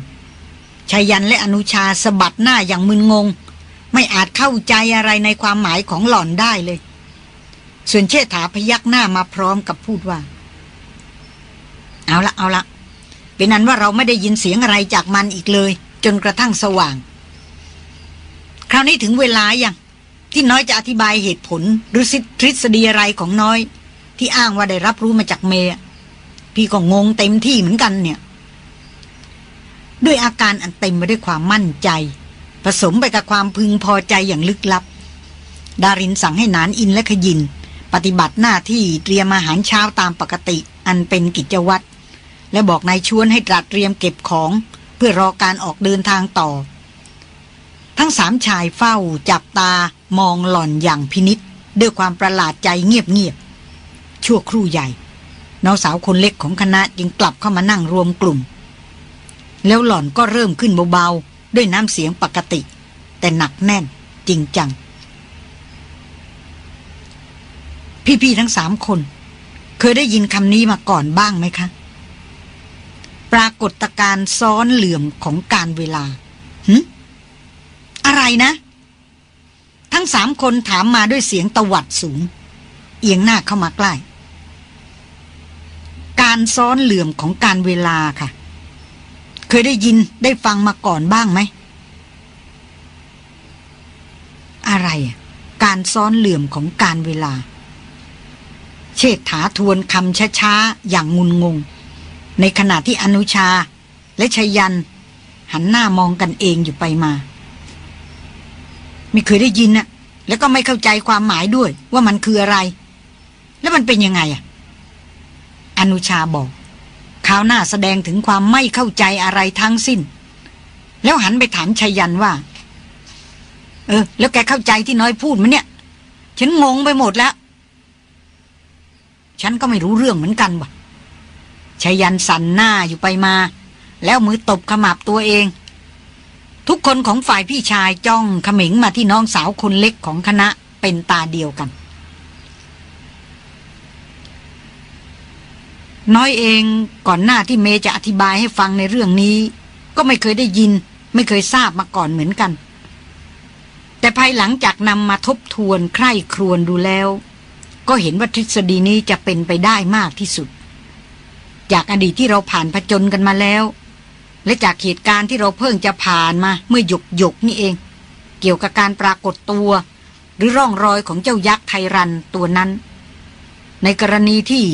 ชายันและอนุชาสะบัดหน้าอย่างมึนงง ไม่อาจเข้าใจอะไรในความหมายของหล่อนได้เลย ส่วนเชษฐาพยักหน้ามาพร้อมกับพูดว่า เอาละเอาละ เป็นนั้นว่าเราไม่ได้ยินเสียงอะไรจากมันอีกเลย จนกระทั่งสว่าง คราวนี้ถึงเวลาอย่างที่น้อยจะอธิบายเหตุผลหรือทฤษฎีอะไรของน้อย ที่อ้างว่าได้รับรู้มาจากเมย์พี่ก็งงเต็มที่เหมือนกันเนี่ย ด้วยอาการอันเต็มไปด้วยความมั่นใจ ผสมไปกับความพึงพอใจอย่างลึกลับ ดารินสั่งให้นานอินและขยิน ปฏิบัติหน้าที่เตรียมอาหารเช้าตามปกติ อันเป็นกิจวัตร และบอกนายชวนให้ตรัสเตรียมเก็บของ เพื่อรอการออกเดินทางต่อ ทั้งสามชายเฝ้าจับตามองหล่อนอย่างพินิษด้วยความประหลาดใจเงียบๆชั่วครู่ใหญ่ น้องสาวคนเล็กของคณะจึงกลับเข้ามานั่งรวมกลุ่ม แล้วหล่อนก็เริ่มขึ้นเบาๆ ด้วยน้ำเสียงปกติ แต่หนักแน่นจริงจัง พี่ๆทั้งสามคน เคยได้ยินคำนี้มาก่อนบ้างไหมคะ ปรากฏการซ้อนเหลื่อมของการเวลาหึอะไรนะ ทั้งสามคนถามมาด้วยเสียงตวัดสูง เอียงหน้าเข้ามาใกล้ การซ้อนเหลื่อมของการเวลาค่ะ เคยได้ยินได้ฟังมาก่อนบ้างไหม อะไรอะการซ้อนเหลื่อมของการเวลา เชษฐาทวนคำช้าๆ อย่างงุนงง ในขณะที่อนุชาและชยัน หันหน้ามองกันเองอยู่ไปมา ไม่เคยได้ยินนะแล้วก็ไม่เข้าใจความหมายด้วย ว่ามันคืออะไร แล้วมันเป็นยังไงอะอนุชาบอกข้าวหน้าแสดงถึงความไม่เข้าใจอะไรทั้งสิ้น แล้วหันไปถามชยันว่า เออ แล้วแกเข้าใจที่น้อยพูดมันเนี่ย ฉันงงไปหมดแล้ว ฉันก็ไม่รู้เรื่องเหมือนกันว่ะ ชยันสันหน้าอยู่ไปมา แล้วมือตบขมับตัวเอง ทุกคนของฝ่ายพี่ชายจ้องขมิงมาที่น้องสาวคนเล็กของคณะเป็นตาเดียวกัน น้อยเองก่อนหน้าที่เมย์จะอธิบายให้ฟังในเรื่องนี้ ก็ไม่เคยได้ยิน ไม่เคยทราบมาก่อนเหมือนกัน แต่ภายหลังจากนำมาทบทวนใคร่ครวญดูแล้ว ก็เห็นว่าทฤษฎีนี้จะเป็นไปได้มากที่สุด จากอดีตที่เราผ่านผจญกันมาแล้ว และจากเหตุการณ์ที่เราเพิ่งจะผ่านมาเมื่อหยกหยกนี่เอง เกี่ยวกับการปรากฏตัว หรือร่องรอยของเจ้ายักษ์ไทรันตัวนั้น ในกรณีที่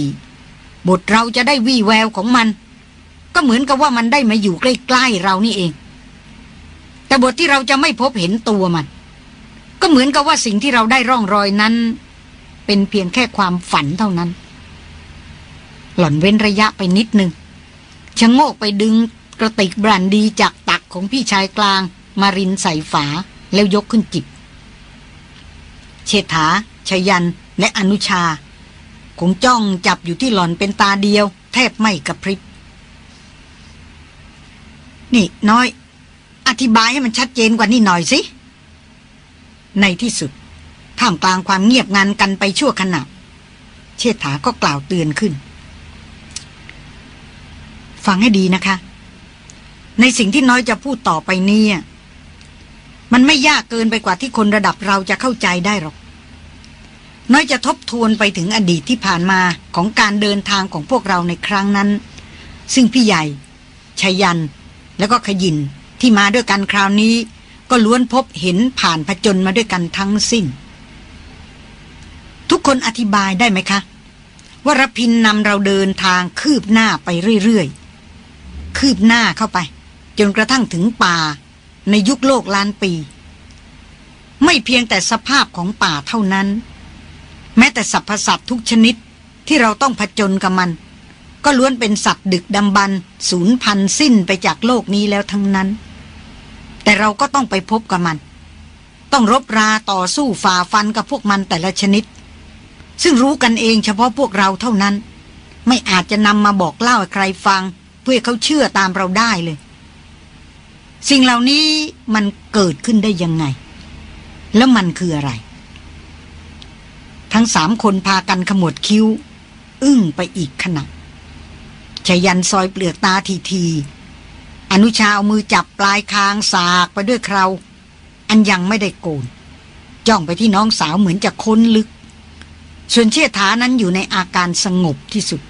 บทเราจะได้วี่แววของมัน ก็เหมือนกับว่ามันได้มาอยู่ใกล้ๆเรานี่เอง แต่บทที่เราจะไม่พบเห็นตัวมัน ก็เหมือนกับว่าสิ่งที่เราได้ร่องรอยนั้น เป็นเพียงแค่ความฝันเท่านั้น หล่อนเว้นระยะไปนิดนึงชะโงกไปดึงกระติกบรันดีจากตักของพี่ชายกลาง มารินใส่ฝาแล้วยกขึ้นจิบ เชษฐาชยันและอนุชา คงจ้องจับอยู่ที่หล่อนเป็นตาเดียว แทบไม่กระพริบ นี่น้อย อธิบายให้มันชัดเจนกว่านี้หน่อยสิ ในที่สุด ท่ามกลางความเงียบงันกันไปชั่วขณะ เชษฐาก็กล่าวเตือนขึ้น ฟังให้ดีนะคะ ในสิ่งที่น้อยจะพูดต่อไปนี้มันไม่ยากเกินไปกว่าที่คนระดับเราจะเข้าใจได้หรอก น้อยจะทบทวนไปถึงอดีตที่ผ่านมาของการเดินทางของพวกเราในครั้งนั้น ซึ่งพี่ใหญ่ชายัน แล้วก็ขยินที่มาด้วยกันคราวนี้ ก็ล้วนพบเห็นผ่านผจญมาด้วยกันทั้งสิ้น ทุกคนอธิบายได้ไหมคะ ว่ารพินนำเราเดินทางคืบหน้าไปเรื่อยๆ คืบหน้าเข้าไป จนกระทั่งถึงป่า ในยุคโลกล้านปี ไม่เพียงแต่สภาพของป่าเท่านั้น แม้แต่สรรพสัตว์ทุกชนิดที่เราต้องผจญกับมัน ก็ล้วนเป็นสัตว์ดึกดำบรรสูญพันธุ์สิ้นไปจากโลกนี้แล้วทั้งนั้น แต่เราก็ต้องไปพบกับมัน ต้องรบราต่อสู้ฝ่าฟันกับพวกมันแต่ละชนิด ซึ่งรู้กันเองเฉพาะพวกเราเท่านั้น ไม่อาจจะนำมาบอกเล่าให้ใครฟัง พื่อเขาเชื่อตามเราได้เลย สิ่งเหล่านี้มันเกิดขึ้นได้ยังไง แล้วมันคืออะไร ทั้งสามคนพากันขมวดคิ้ว อึ้งไปอีกขณะชยันซอยเปลือกตาทีทีอนุชาเอามือจับปลายคางสากไปด้วยคราวอันยังไม่ได้โกน จ้องไปที่น้องสาวเหมือนจะค้นลึก ส่วนเชี่ยฐานั้นอยู่ในอาการสงบที่สุด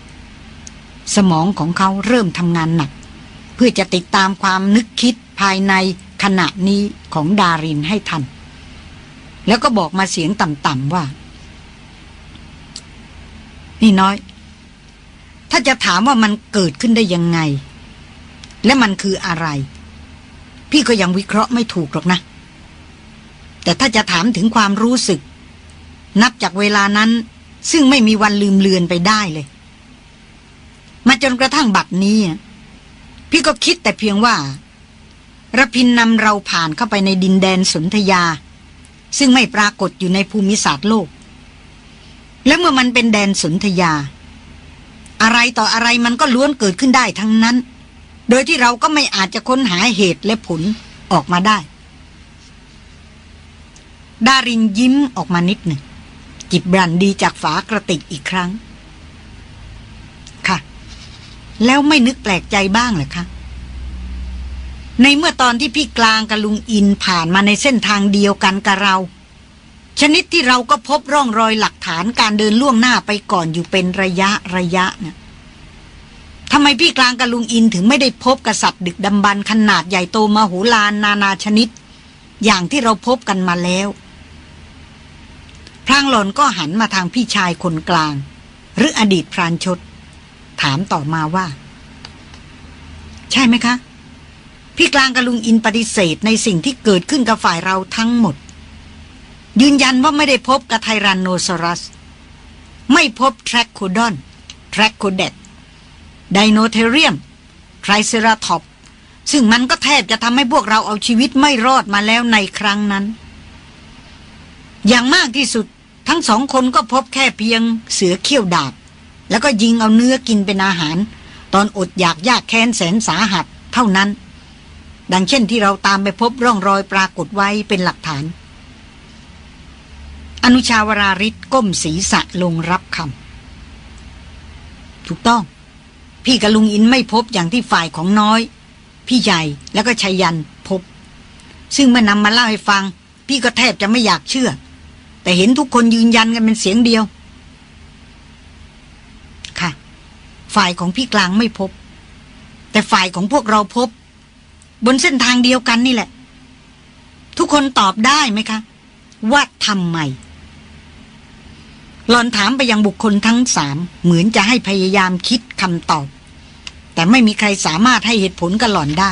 สมองของเขาเริ่มทำงานหนัก เพื่อจะติดตามความนึกคิดภายในขณะนี้ของดารินให้ทัน แล้วก็บอกมาเสียงต่ำๆว่า นี่น้อย ถ้าจะถามว่ามันเกิดขึ้นได้ยังไง และมันคืออะไร พี่ก็ยังวิเคราะห์ไม่ถูกหรอกนะ แต่ถ้าจะถามถึงความรู้สึก นับจากเวลานั้น ซึ่งไม่มีวันลืมเลือนไปได้เลย มาจนกระทั่งบัดนี้ พี่ก็คิดแต่เพียงว่าระพินนำเราผ่านเข้าไปในดินแดนสนธยา ซึ่งไม่ปรากฏอยู่ในภูมิศาสตร์โลก และเมื่อมันเป็นแดนสนธยา อะไรต่ออะไรมันก็ล้วนเกิดขึ้นได้ทั้งนั้น โดยที่เราก็ไม่อาจจะค้นหาเหตุและผลออกมาได้ดารินยิ้มออกมานิดหนึ่งจิบบรันดีจากฝากระติกอีกครั้ง แล้วไม่นึกแปลกใจบ้างเหรอคะ ในเมื่อตอนที่พี่กลางกับลุงอินผ่านมาในเส้นทางเดียวกันกับเรา ชนิดที่เราก็พบร่องรอยหลักฐานการเดินล่วงหน้าไปก่อนอยู่เป็นระยะระยะนะ่ะทำไมพี่กลางกับลุงอินถึงไม่ได้พบกษัตริย์ดึกดำบรรขนาดใหญ่โตมโหฬารนานาชนิด อย่างที่เราพบกันมาแล้วพลางหล่อนก็หันมาทางพี่ชายคนกลาง หรืออดีตพรานชด ถามต่อมาว่า ใช่ไหมคะ พี่กลางกับลุงอินปฏิเสธในสิ่งที่เกิดขึ้นกับฝ่ายเราทั้งหมด ยืนยันว่าไม่ได้พบกับ Tyrannosaurus ไม่พบ Trachodon แทร็กโคเดต Deinotheriumไทรเซราทอปซึ่งมันก็แทบจะทำให้พวกเราเอาชีวิตไม่รอดมาแล้วในครั้งนั้น อย่างมากที่สุดทั้งสองคนก็พบแค่เพียงเสือเขี้ยวดาบ แล้วก็ยิงเอาเนื้อกินเป็นอาหาร ตอนอดอยากยากแค้นแสนสาหัสเท่านั้น ดังเช่นที่เราตามไปพบร่องรอยปรากฏไว้เป็นหลักฐาน อนุชาวราริศก้มศีรษะลงรับคำถูกต้อง พี่กับลุงอินไม่พบอย่างที่ฝ่ายของน้อย พี่ใหญ่แล้วก็ชัยยันพบ ซึ่งเมื่อนำมาเล่าให้ฟัง พี่ก็แทบจะไม่อยากเชื่อ แต่เห็นทุกคนยืนยันกันเป็นเสียงเดียว ค่ะ ฝ่ายของพี่กลางไม่พบ แต่ฝ่ายของพวกเราพบ บนเส้นทางเดียวกันนี่แหละ ทุกคนตอบได้ไหมคะ ว่าทำไมหลอนถามไปยังบุคคลทั้งสามเหมือนจะให้พยายามคิดคำตอบ แต่ไม่มีใครสามารถให้เหตุผลกับหลอนได้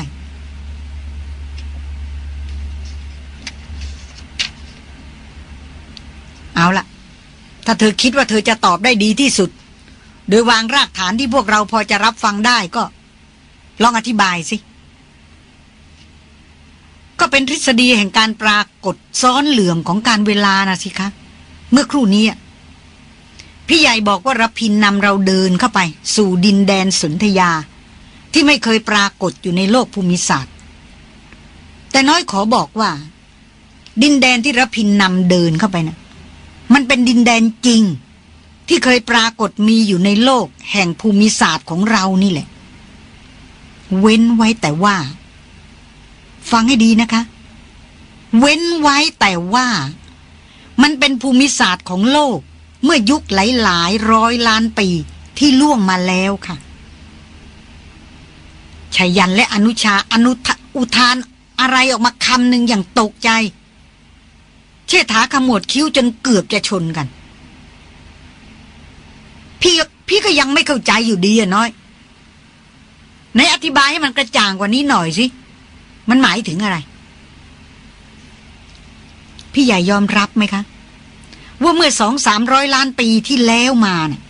เอาละถ้าเธอคิดว่าเธอจะตอบได้ดีที่สุด โดยวางรากฐานที่พวกเราพอจะรับฟังได้ก็ ลองอธิบายสิ ก็เป็นทฤษฎีแห่งการปรากฏซ้อนเหลื่อมของการเวลานะสิคะ เมื่อครู่นี้พี่ใหญ่บอกว่ารพินนำเราเดินเข้าไป สู่ดินแดนสุนธยา ที่ไม่เคยปรากฏอยู่ในโลกภูมิศาสตร์ แต่น้อยขอบอกว่า ดินแดนที่รพินนำเดินเข้าไปนะ่ะมันเป็นดินแดนจริง ที่เคยปรากฏมีอยู่ในโลกแห่งภูมิศาสตร์ของเรานี่แหละ เว้นไว้แต่ว่า ฟังให้ดีนะคะ เว้นไว้แต่ว่า มันเป็นภูมิศาสตร์ของโลก เมื่อยุคหลายหลายร้อยล้านปีที่ล่วงมาแล้วค่ะชายันและอนุชาอนุอุทานอะไรออกมาคำหนึ่งอย่างตกใจ เชษฐาขมวดคิ้วจนเกือบจะชนกัน พี่พี่ก็ยังไม่เข้าใจอยู่ดีอะน้อยในอธิบายให้มันกระจ่างกว่านี้หน่อยสิ มันหมายถึงอะไร พี่ใหญ่ยอมรับไหมคะ ว่าเมื่อสองสามร้อยล้านปีที่แล้วมาเนะ่ย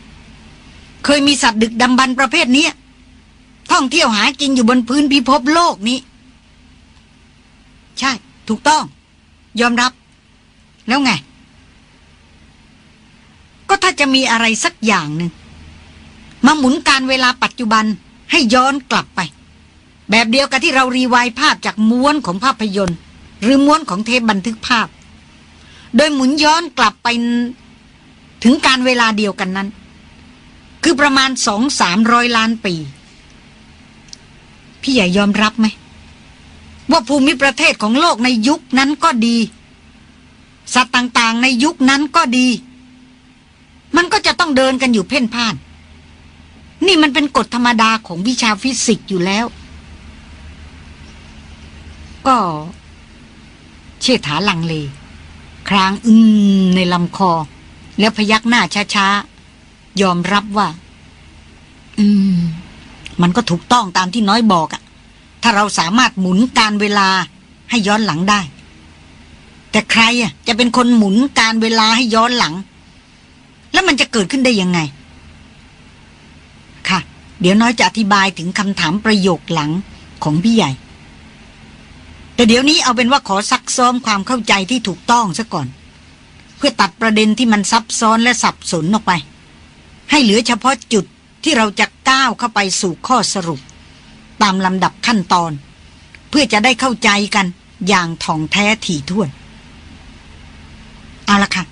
เคยมีสัตว์ดึกดำบรรประเภทนี้ท่องเที่ยวหากินอยู่บนพื้นพิภพโลกนี้ ใช่ ถูกต้อง ยอมรับ แล้วไง ก็ถ้าจะมีอะไรสักอย่างหนึ่งมาหมุนการเวลาปัจจุบันให้ย้อนกลับไป แบบเดียวกับที่เรารีวายภาพจากม้วนของภาพยนตร์ หรือม้วนของเทปบันทึกภาพ โดยหมุนย้อนกลับไปถึงการเวลาเดียวกันนั้น คือประมาณสองสามร้อยล้านปี พี่ใหญ่ยอมรับไหม ว่าภูมิประเทศของโลกในยุคนั้นก็ดี สัตว์ต่างๆในยุคนั้นก็ดี มันก็จะต้องเดินกันอยู่เพ่นพ่าน นี่มันเป็นกฎธรรมดาของวิชาฟิสิกส์อยู่แล้ว ก็เชษฐาลังเลครางอึมในลำคอ แล้วพยักหน้าช้าๆ ยอมรับว่า อืม มันก็ถูกต้องตามที่น้อยบอกอะถ้าเราสามารถหมุนการเวลาให้ย้อนหลังได้ แต่ใครอะจะเป็นคนหมุนการเวลาให้ย้อนหลัง แล้วมันจะเกิดขึ้นได้ยังไง ค่ะ เดี๋ยวน้อยจะอธิบายถึงคำถามประโยคหลังของพี่ใหญ่ แต่เดี๋ยวนี้เอาเป็นว่าขอซักซ้อมความเข้าใจที่ถูกต้องซะก่อน เพื่อตัดประเด็นที่มันซับซ้อนและสับสนออกไป ให้เหลือเฉพาะจุดที่เราจะก้าวเข้าไปสู่ข้อสรุป ตามลำดับขั้นตอน เพื่อจะได้เข้าใจกันอย่างถ่องแท้ถี่ถ้วน เอาละค่ะ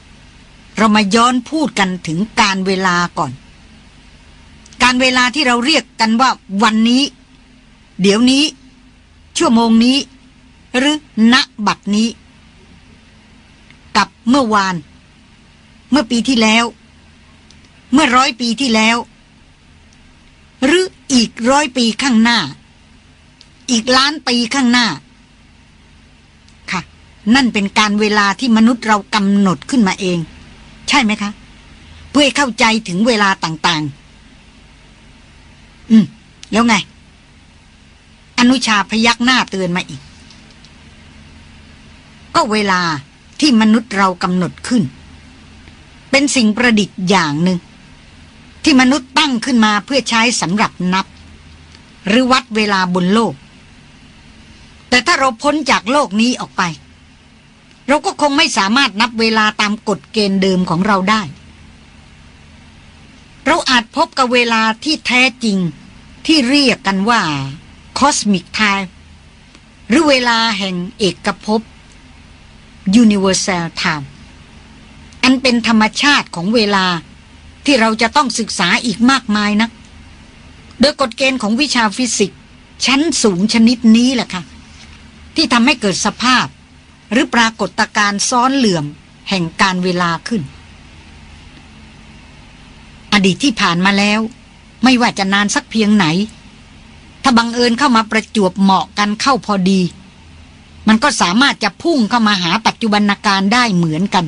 เรามาย้อนพูดกันถึงการเวลาก่อน การเวลาที่เราเรียกกันว่าวันนี้ เดี๋ยวนี้ ชั่วโมงนี้ หรือณบัดนี้ กับเมื่อวาน เมื่อปีที่แล้ว เมื่อร้อยปีที่แล้ว หรืออีกร้อยปีข้างหน้า อีกล้านปีข้างหน้าค่ะนั่นเป็นการเวลาที่มนุษย์เรากำหนดขึ้นมาเอง ใช่ไหมคะ เพื่อเข้าใจถึงเวลาต่างๆ อืม แล้วไง อนุชาพยักหน้าเตือนมาอีก ก็เวลาที่มนุษย์เรากำหนดขึ้น เป็นสิ่งประดิษฐ์อย่างหนึ่ง ที่มนุษย์ตั้งขึ้นมาเพื่อใช้สำหรับนับ หรือวัดเวลาบนโลก แต่ถ้าเราพ้นจากโลกนี้ออกไป เราก็คงไม่สามารถนับเวลาตามกฎเกณฑ์เดิมของเราได้ เราอาจพบกับเวลาที่แท้จริงที่เรียกกันว่า cosmic time หรือเวลาแห่งเอกภพ universal time อันเป็นธรรมชาติของเวลาที่เราจะต้องศึกษาอีกมากมายนะโดยกฎเกณฑ์ของวิชาฟิสิกส์ชั้นสูงชนิดนี้แหละค่ะ ที่ทำให้เกิดสภาพ หรือปรากฏการซ้อนเหลื่อม แห่งการเวลาขึ้น อดีตที่ผ่านมาแล้ว ไม่ว่าจะนานสักเพียงไหน ถ้าบังเอิญเข้ามาประจวบเหมาะกันเข้าพอดี มันก็สามารถจะพุ่งเข้ามาหาปัจจุบันการได้เหมือนกัน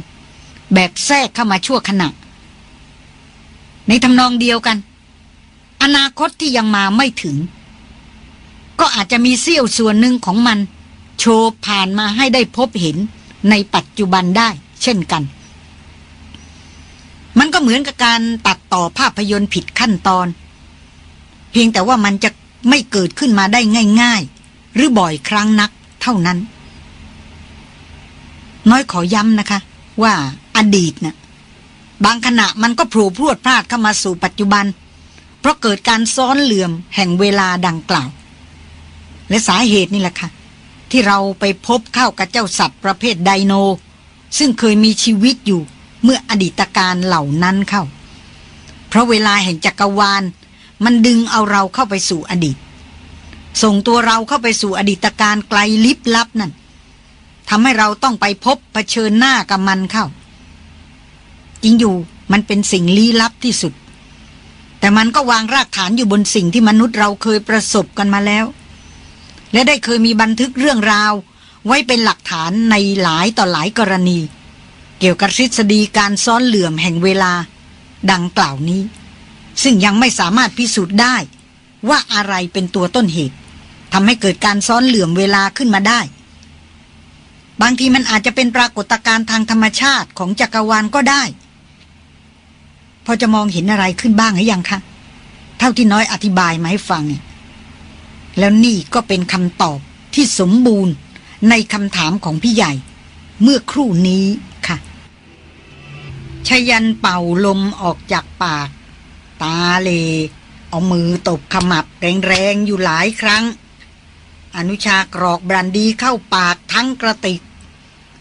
แบบแทรกเข้ามาชั่วขณะ ในทำนองเดียวกัน อนาคตที่ยังมาไม่ถึง ก็อาจจะมีเสี้ยวส่วนหนึ่งของมัน โชว์ผ่านมาให้ได้พบเห็นในปัจจุบันได้เช่นกัน มันก็เหมือนกับการตัดต่อภาพยนตร์ผิดขั้นตอน เพียงแต่ว่ามันจะไม่เกิดขึ้นมาได้ง่าย ๆ หรือบ่อยครั้งนักเท่านั้น น้อยขอย้ำนะคะ ว่าอดีตนะ่ะบางขณะมันก็โผล่พรวดพลาดเข้ามาสู่ปัจจุบัน เพราะเกิดการซ้อนเหลื่อมแห่งเวลาดังกล่าว และสาเหตุนี่แหละค่ะ ที่เราไปพบเข้ากับเจ้าสัตว์ประเภทไดโน ซึ่งเคยมีชีวิตอยู่เมื่ออดีตการเหล่านั้นเข้า เพราะเวลาแห่งจักรวาล มันดึงเอาเราเข้าไปสู่อดีต ส่งตัวเราเข้าไปสู่อดีตการไกลลิบลับนั่นทำให้เราต้องไปพบเผชิญหน้ากับมันเข้า จริงอยู่มันเป็นสิ่งลี้ลับที่สุด แต่มันก็วางรากฐานอยู่บนสิ่งที่มนุษย์เราเคยประสบกันมาแล้ว และได้เคยมีบันทึกเรื่องราว ไว้เป็นหลักฐานในหลายต่อหลายกรณี เกี่ยวกับทฤษฎีการซ้อนเหลื่อมแห่งเวลา ดังกล่าวนี้ ซึ่งยังไม่สามารถพิสูจน์ได้ ว่าอะไรเป็นตัวต้นเหตุทำให้เกิดการซ้อนเหลื่อมเวลาขึ้นมาได้ บางทีมันอาจจะเป็นปรากฏการณ์ทางธรรมชาติของจักรวาลก็ได้ พอจะมองเห็นอะไรขึ้นบ้างหรือยังคะ เท่าที่น้อยอธิบายมาให้ฟังเนี่ย แล้วนี่ก็เป็นคำตอบที่สมบูรณ์ในคำถามของพี่ใหญ่ เมื่อครู่นี้ค่ะชยันเป่าลมออกจากปาก ตาเล เอามือตบขมับแรงๆอยู่หลายครั้ง อนุชากรอกบรันดีเข้าปากทั้งกระติก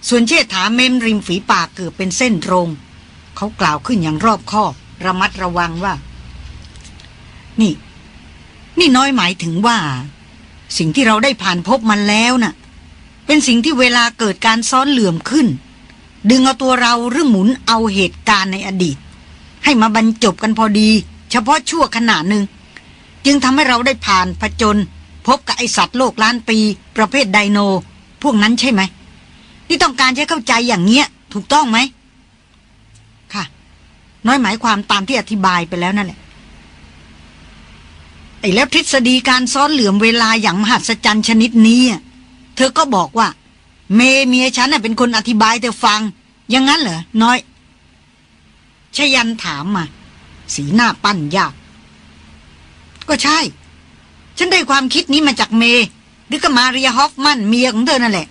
ส่วนเชษฐาเม้มริมฝีปากเกือบเป็นเส้นตรง เขากล่าวขึ้นอย่างรอบคอบ ระมัดระวังว่า นี่ นี่น้อยหมายถึงว่า สิ่งที่เราได้ผ่านพบมันแล้วน่ะ เป็นสิ่งที่เวลาเกิดการซ้อนเหลื่อมขึ้น ดึงเอาตัวเราหรือหมุนเอาเหตุการณ์ในอดีต ให้มาบรรจบกันพอดี เฉพาะชั่วขณะหนึ่ง จึงทำให้เราได้ผ่านผจญพบกับไอสัตว์โลกล้านปี ประเภทไดโน พวกนั้นใช่ไหม นี่ต้องการจะเข้าใจอย่างเงี้ย ถูกต้องไหมค่ะ น้อยหมายความตามที่อธิบายไปแล้วนั่นแหละ ไอ้แล้วทฤษฎีการซ้อนเหลื่อมเวลาอย่างมหัศจรรย์ชนิดนี้ เธอก็บอกว่า เมเมียฉันเป็นคนอธิบายเธอฟัง อย่างนั้นเหรอ น้อย ชยันถามมา สีหน้าปั้นยาก ก็ใช่ ฉันได้ความคิดนี้มาจากเม หรือก็มาเรียฮอฟมันเมียของเธอนั่นแหละ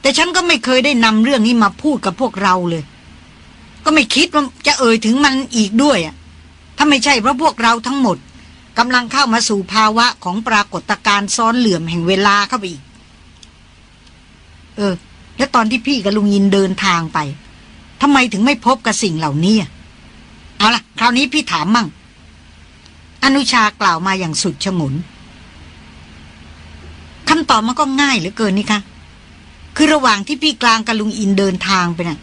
แต่ฉันก็ไม่เคยได้นำเรื่องนี้มาพูดกับพวกเราเลย ก็ไม่คิดว่าจะเอ่ยถึงมันอีกด้วยอะถ้าไม่ใช่เพราะพวกเราทั้งหมด กำลังเข้ามาสู่ภาวะของปรากฏการณ์ซ้อนเหลื่อมแห่งเวลาเข้าไปอีก เออ แล้วตอนที่พี่กับลุงยินเดินทางไปทำไมถึงไม่พบกับสิ่งเหล่านี้เอาล่ะ คราวนี้พี่ถามมั่ง อนุชากล่าวมาอย่างสุดฉงนคำตอบมันก็ง่ายเหลือเกินนี่คะคือระหว่างที่พี่กลางกับลุงอินเดินทางไปนะ่ะ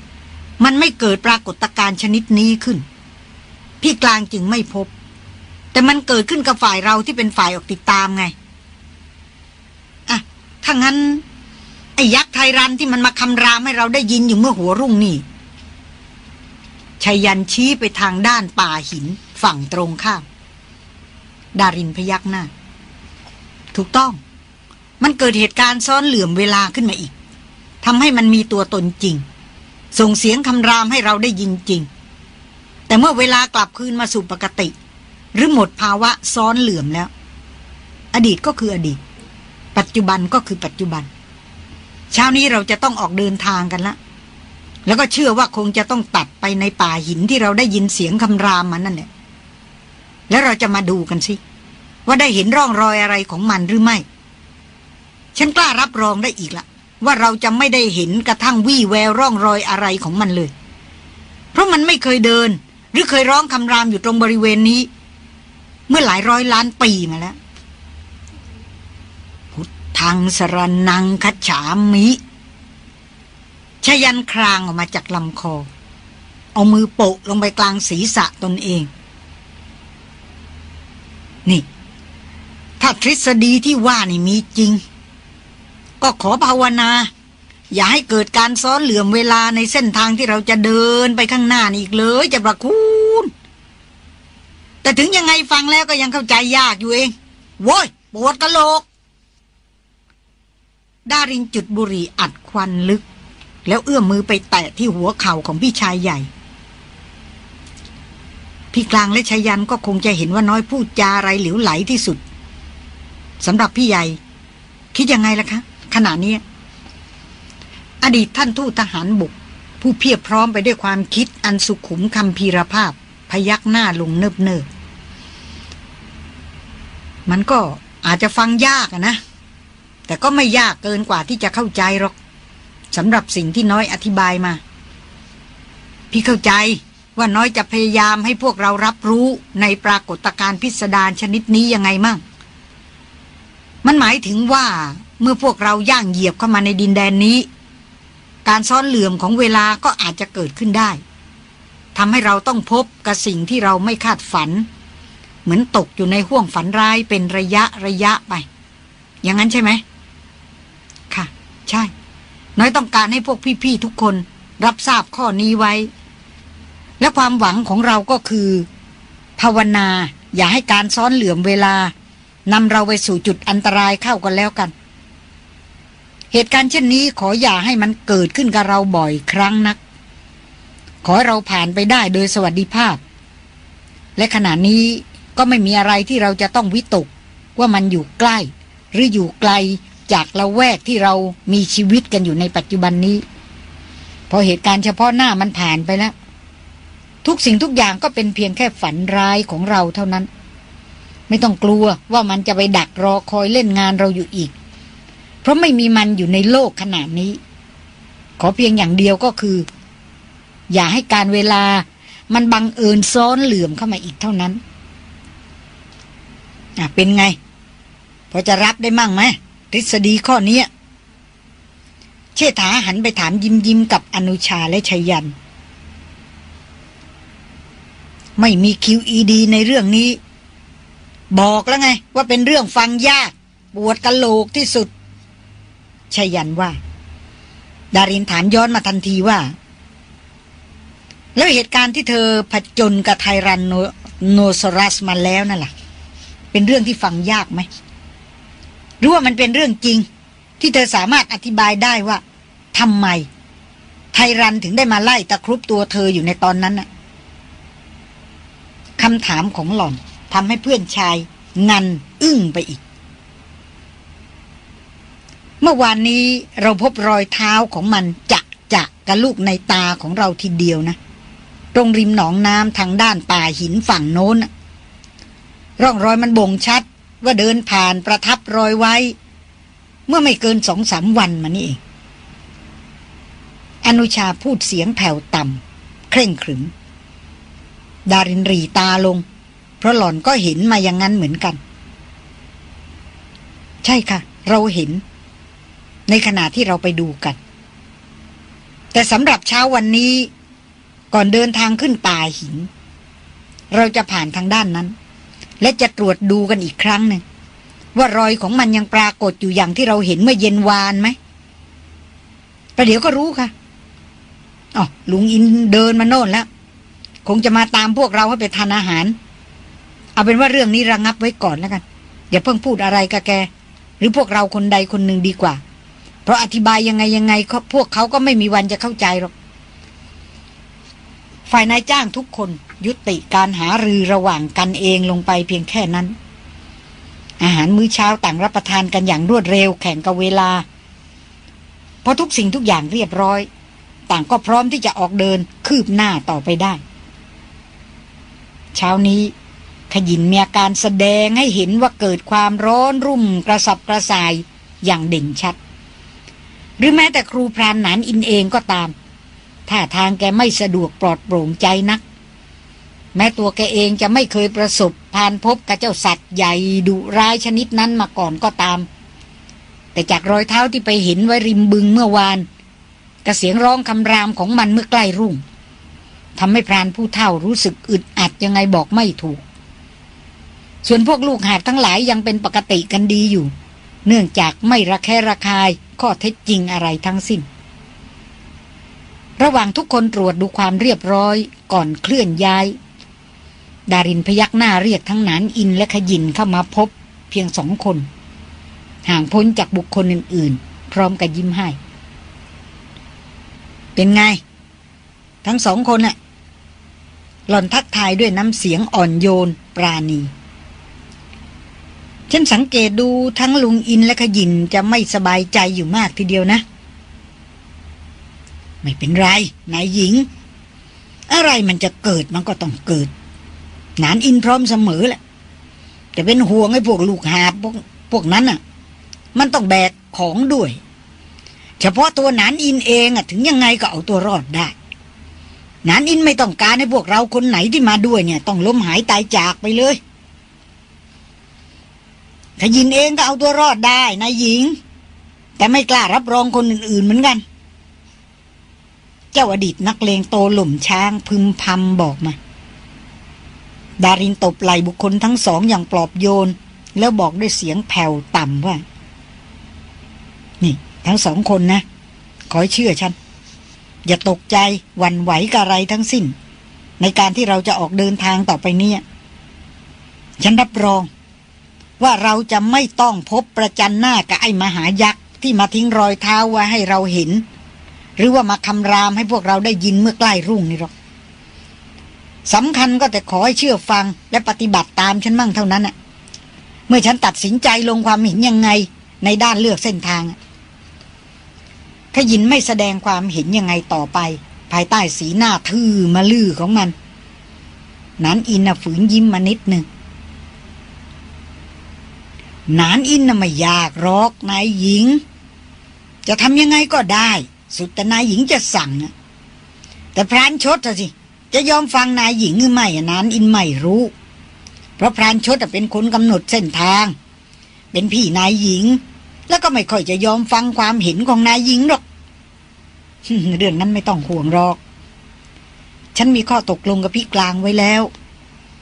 มันไม่เกิดปรากฏการณ์ชนิดนี้ขึ้น พี่กลางจึงไม่พบ แต่มันเกิดขึ้นกับฝ่ายเราที่เป็นฝ่ายออกติดตามไง อะ ถ้างั้น ไอ้ยักษ์ไทรันที่มันมาคำรามให้เราได้ยินอยู่เมื่อหัวรุ่งนี่ชายันชี้ไปทางด้านป่าหินฝั่งตรงข้าม ดารินพยักหน้า ถูกต้อง มันเกิดเหตุการณ์ซ้อนเหลื่อมเวลาขึ้นมาอีกทำให้มันมีตัวตนจริง ส่งเสียงคำรามให้เราได้ยินจริง แต่เมื่อเวลากลับคืนมาสู่ปกติ หรือหมดภาวะซ้อนเหลื่อมแล้ว อดีตก็คืออดีต ปัจจุบันก็คือปัจจุบัน เช้านี้เราจะต้องออกเดินทางกันละ แล้วก็เชื่อว่าคงจะต้องตัดไปในป่าหินที่เราได้ยินเสียงคำรามมันนั่นแหละแล้วเราจะมาดูกันสิ ว่าได้เห็นร่องรอยอะไรของมันหรือไม่ ฉันกล้ารับรองได้อีกละว่าเราจะไม่ได้เห็นกระทั่งวี่แววร่องรอยอะไรของมันเลย เพราะมันไม่เคยเดิน หรือเคยร้องคำรามอยู่ตรงบริเวณนี้ เมื่อหลายร้อยล้านปีมาแล้ว พุทธังสรนังคัจฉามิชยันครางออกมาจากลำคอ เอามือโปะลงไปกลางศีรษะตนเอง นี่ ถ้าทฤษฎีที่ว่านี่มีจริง ก็ขอภาวนา อย่าให้เกิดการซ้อนเหลื่อมเวลาในเส้นทางที่เราจะเดินไปข้างหน้านี่อีกเลย จะประคุณ แต่ถึงยังไงฟังแล้วก็ยังเข้าใจยากอยู่เองโว้ยปวดกะโหลก ดารินจุดบุหรี่อัดควันลึก แล้วเอื้อมมือไปแตะที่หัวเข่าของพี่ชายใหญ่ พี่กลางและชายันก็คงจะเห็นว่าน้อยพูดจาอะไรหลิวไหลที่สุดสำหรับพี่ใหญ่ คิดยังไงล่ะคะ ขณะนี้ อดีตท่านทูตทหารบุก ผู้เพียบพร้อมไปด้วยความคิดอันสุขุมคำพีรภาพ พยักหน้าลงเนิบเนิบ มันก็อาจจะฟังยากนะ แต่ก็ไม่ยากเกินกว่าที่จะเข้าใจหรอกสำหรับสิ่งที่น้อยอธิบายมา พี่เข้าใจว่าน้อยจะพยายามให้พวกเรารับรู้ในปรากฏการณ์พิสดารชนิดนี้ยังไงมั่ง มันหมายถึงว่าเมื่อพวกเราย่างเหยียบเข้ามาในดินแดนนี้ การซ้อนเหลื่อมของเวลาก็อาจจะเกิดขึ้นได้ทำให้เราต้องพบกับสิ่งที่เราไม่คาดฝัน เหมือนตกอยู่ในห่วงฝันร้ายเป็นระยะระยะไป อย่างนั้นใช่ไหม ค่ะ ใช่ น้อยต้องการให้พวกพี่ๆทุกคนรับทราบข้อนี้ไว้ และความหวังของเราก็คือ ภาวนา อย่าให้การซ้อนเหลื่อมเวลานำเราไปสู่จุดอันตรายเข้ากันแล้วกัน เหตุการณ์เช่นนี้ขออย่าให้มันเกิดขึ้นกับเราบ่อยครั้งนัก ขอเราผ่านไปได้โดยสวัสดิภาพ และขณะนี้ ก็ไม่มีอะไรที่เราจะต้องวิตก ว่ามันอยู่ใกล้ หรืออยู่ไกลจากละแวกที่เรามีชีวิตกันอยู่ในปัจจุบันนี้ พอเหตุการณ์เฉพาะหน้ามันผ่านไปแล้ว ทุกสิ่งทุกอย่างก็เป็นเพียงแค่ฝันร้ายของเราเท่านั้น ไม่ต้องกลัวว่ามันจะไปดักรอคอยเล่นงานเราอยู่อีก เพราะไม่มีมันอยู่ในโลกขนาดนี้ ขอเพียงอย่างเดียวก็คือ อย่าให้การเวลามันบังเอิญซ้อนเหลื่อมเข้ามาอีกเท่านั้น เป็นไง พอจะรับได้มั่งไหมทฤษฎีข้อนี้เชษฐาหันไปถามยิ้มยิ้มกับอนุชาและชัยยัน ไม่มี QED ในเรื่องนี้ บอกแล้วไง ว่าเป็นเรื่องฟังยากปวดกะโหลกที่สุดชยันว่า ดารินถามย้อนมาทันทีว่า แล้วเหตุการณ์ที่เธอผจญกับไทรันโนโนซอรัสมาแล้วนั่นล่ะ เป็นเรื่องที่ฟังยากไหมหรือว่ามันเป็นเรื่องจริง ที่เธอสามารถอธิบายได้ว่าทำไม ไทรันถึงได้มาไล่ตะครุบตัวเธออยู่ในตอนนั้นน่ะคำถามของหล่อนทำให้เพื่อนชายงันอึ้งไปอีก เมื่อวานนี้เราพบรอยเท้าของมันจะจะกับลูกในตาของเราทีเดียวนะ ตรงริมหนองน้ำทางด้านป่าหินฝั่งโน้น ร่องรอยมันบ่งชัดว่าเดินผ่านประทับรอยไว้ เมื่อไม่เกินสองสามวันมานี่เองอนุชาพูดเสียงแผ่วต่ำเคร่งขรึม ดารินรีตาลง เพราะหล่อนก็เห็นมาอย่างนั้นเหมือนกัน ใช่ค่ะ เราเห็น ในขณะที่เราไปดูกัน แต่สำหรับเช้าวันนี้ ก่อนเดินทางขึ้นป่าหิน เราจะผ่านทางด้านนั้น และจะตรวจดูกันอีกครั้งหนึ่งว่ารอยของมันยังปรากฏอยู่อย่างที่เราเห็นเมื่อเย็นวานไหมประเดี๋ยวก็รู้ค่ะอ๋อลุงอินเดินมาโน่นแล้ว คงจะมาตามพวกเราให้ไปทานอาหาร เอาเป็นว่าเรื่องนี้ระงงับไว้ก่อนแล้วกันอย่าเพิ่งพูดอะไรกับแก หรือพวกเราคนใดคนหนึ่งดีกว่า เพราะอธิบายยังไงยังไงพวกเขาก็ไม่มีวันจะเข้าใจหรอก ฝ่ายนายจ้างทุกคน ยุติการหารือระหว่างกันเองลงไปเพียงแค่นั้น อาหารมื้อเช้าต่างรับประทานกันอย่างรวดเร็วแข่งกับเวลาพอทุกสิ่งทุกอย่างเรียบร้อย ต่างก็พร้อมที่จะออกเดินคืบหน้าต่อไปได้ เช้านี้ขยินมีอาการแสดงให้เห็นว่าเกิดความร้อนรุ่มกระสับกระส่ายอย่างเด่นชัด หรือแม้แต่ครูพรานหนานอินเองก็ตามท่าทางแกไม่สะดวกปลอดโปร่งใจนัก แม้ตัวแกเองจะไม่เคยประสบผ่านพบกับเจ้าสัตว์ใหญ่ดุร้ายชนิดนั้นมาก่อนก็ตาม แต่จากรอยเท้าที่ไปเห็นไว้ริมบึงเมื่อวานกับเสียงร้องคำรามของมันเมื่อใกล้รุ่งทำให้พรานผู้เฒ่ารู้สึกอึดอัดยังไงบอกไม่ถูก ส่วนพวกลูกหาดทั้งหลายยังเป็นปกติกันดีอยู่ เนื่องจากไม่ระแคะระคายข้อเท็จจริงอะไรทั้งสิ้น ระหว่างทุกคนตรวจดูความเรียบร้อยก่อนเคลื่อนย้าย ดารินพยักหน้าเรียกทั้งนานอินและขยินเข้ามาพบเพียงสองคน ห่างพ้นจากบุคคลอื่น ๆ พร้อมกับยิ้มให้ เป็นไง ทั้งสองคนน่ะ หล่อนทักทายด้วยน้ำเสียงอ่อนโยนปราณี ฉันสังเกตดูทั้งลุงอินและขยินจะไม่สบายใจอยู่มากทีเดียวนะ ไม่เป็นไรนายหญิง อะไรมันจะเกิดมันก็ต้องเกิด นานอินพร้อมเสมอแหละแต่เป็นห่วงไอ้พวกลูกหาพวกพวกนั้นน่ะ มันต้องแบกของด้วย เฉพาะตัวหนานอินเองอะ ถึงยังไงก็เอาตัวรอดได้หนานอินไม่ต้องการให้พวกเราคนไหนที่มาด้วยเนี่ย ต้องล้มหายตายจากไปเลยขยินเองก็เอาตัวรอดได้นายหญิง แต่ไม่กล้ารับรองคนอื่น ๆ เหมือนกัน เจ้าอดีตนักเลงโตหล่มช้างพึมพำบอกมา ดารินตบไหลบุคคลทั้งสองอย่างปลอบโยน แล้วบอกด้วยเสียงแผ่วต่ำว่า นี่ ทั้งสองคนนะ ขอเชื่อฉัน อย่าตกใจวันไหวกับอะไรทั้งสิ้น ในการที่เราจะออกเดินทางต่อไปเนี่ยฉันรับรอง ว่าเราจะไม่ต้องพบประจันหน้ากับไอ้มหายักษ์ที่มาทิ้งรอยเท้าไว้ให้เราเห็น หรือว่ามาคำรามให้พวกเราได้ยินเมื่อใกล้รุ่งนี่หรอก สำคัญก็แต่ขอให้เชื่อฟังและปฏิบัติตามฉันมั่งเท่านั้นน่ะ เมื่อฉันตัดสินใจลงความเห็นยังไง ในด้านเลือกเส้นทางขยินไม่แสดงความเห็นยังไงต่อไป ภายใต้สีหน้าทื่อมาลื่อของมัน นั้นอินน่ะฝืนยิ้มมานิดหนึ่งนานอินน่ะไม่ยากรอกนายหญิง จะทำยังไงก็ได้ สุดแต่นายหญิงจะสั่งนะแต่พรานชดสิ จะยอมฟังนายหญิงหรือไม่นานอินไม่รู้ เพราะพรานชดเป็นคนกำหนดเส้นทาง เป็นพี่นายหญิง แล้วก็ไม่ค่อยจะยอมฟังความเห็นของนายหญิงหรอกเรื่องนั้นไม่ต้องห่วงหรอก ฉันมีข้อตกลงกับพี่กลางไว้แล้ว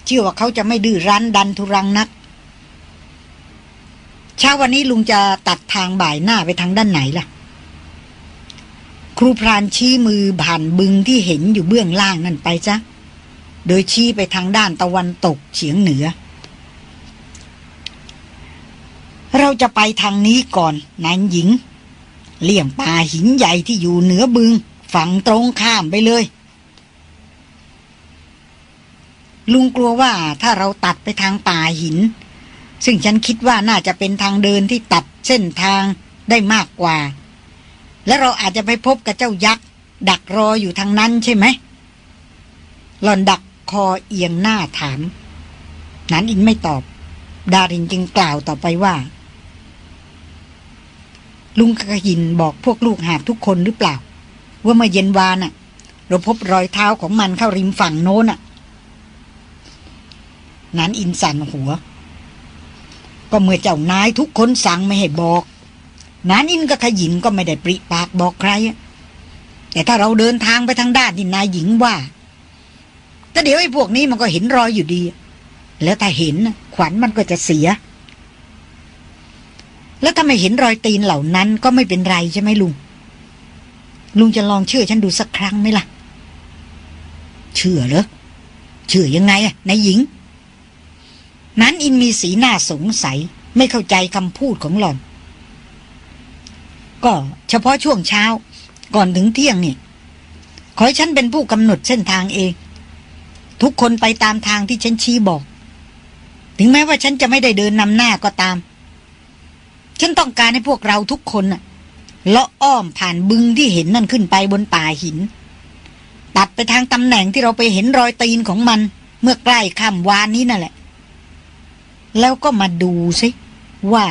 เชื่อว่าเขาจะไม่ดื้อรั้นดันทุรังนัก เช้าวันนี้ลุงจะตัดทางบ่ายหน้าไปทางด้านไหนล่ะ ครูพรานชี้มือผ่านบึงที่เห็นอยู่เบื้องล่างนั่นไปจ้ะโดยชี้ไปทางด้านตะวันตกเฉียงเหนือ เราจะไปทางนี้ก่อนนายหญิง เลี่ยงป่าหินใหญ่ที่อยู่เหนือบึง ฝั่งตรงข้ามไปเลย ลุงกลัวว่าถ้าเราตัดไปทางป่าหิน ซึ่งฉันคิดว่าน่าจะเป็นทางเดินที่ตัดเส้นทางได้มากกว่า และเราอาจจะไปพบกับเจ้ายักษ์ดักรออยู่ทางนั้นใช่ไหมหล่อนดักคอเอียงหน้าถาม นันอินไม่ตอบ ดารินจึงกล่าวต่อไปว่า ลุงกะหินบอกพวกลูกหาบทุกคนหรือเปล่า ว่าเมื่อเย็นวานน่ะ เราพบรอยเท้าของมันเข้าริมฝั่งโน้นน่ะ นันอินสั่นหัว ก็เมื่อเจ้านายทุกคนสั่งไม่ให้บอก นันอินกับขยินก็ไม่ได้ปริปากบอกใครอะแต่ถ้าเราเดินทางไปทางด้านที่นายหญิงว่าแต่เดี๋ยวไอ้พวกนี้มันก็เห็นรอยอยู่ดี แล้วถ้าเห็นขวัญมันก็จะเสีย แล้วถ้าไม่เห็นรอยตีนเหล่านั้นก็ไม่เป็นไรใช่ไหมลุง ลุงจะลองเชื่อฉันดูสักครั้งไหมล่ะ เชื่อเหรอ เชื่อยังไงอะนายหญิง นั้นอินมีสีหน้าสงสัยไม่เข้าใจคำพูดของหล่อน ก็เฉพาะช่วงเช้า ก่อนถึงเที่ยงนี่ ขอให้ฉันเป็นผู้กำหนดเส้นทางเอง ทุกคนไปตามทางที่ฉันชี้บอก ถึงแม้ว่าฉันจะไม่ได้เดินนำหน้าก็ตาม ฉันต้องการให้พวกเราทุกคนน่ะเลาะอ้อมผ่านบึงที่เห็นนั่นขึ้นไปบนป่าหิน ตัดไปทางตำแหน่งที่เราไปเห็นรอยตีนของมัน เมื่อใกล้ค่ำวานนี้นั่นแหละ แล้วก็มาดูสิว่า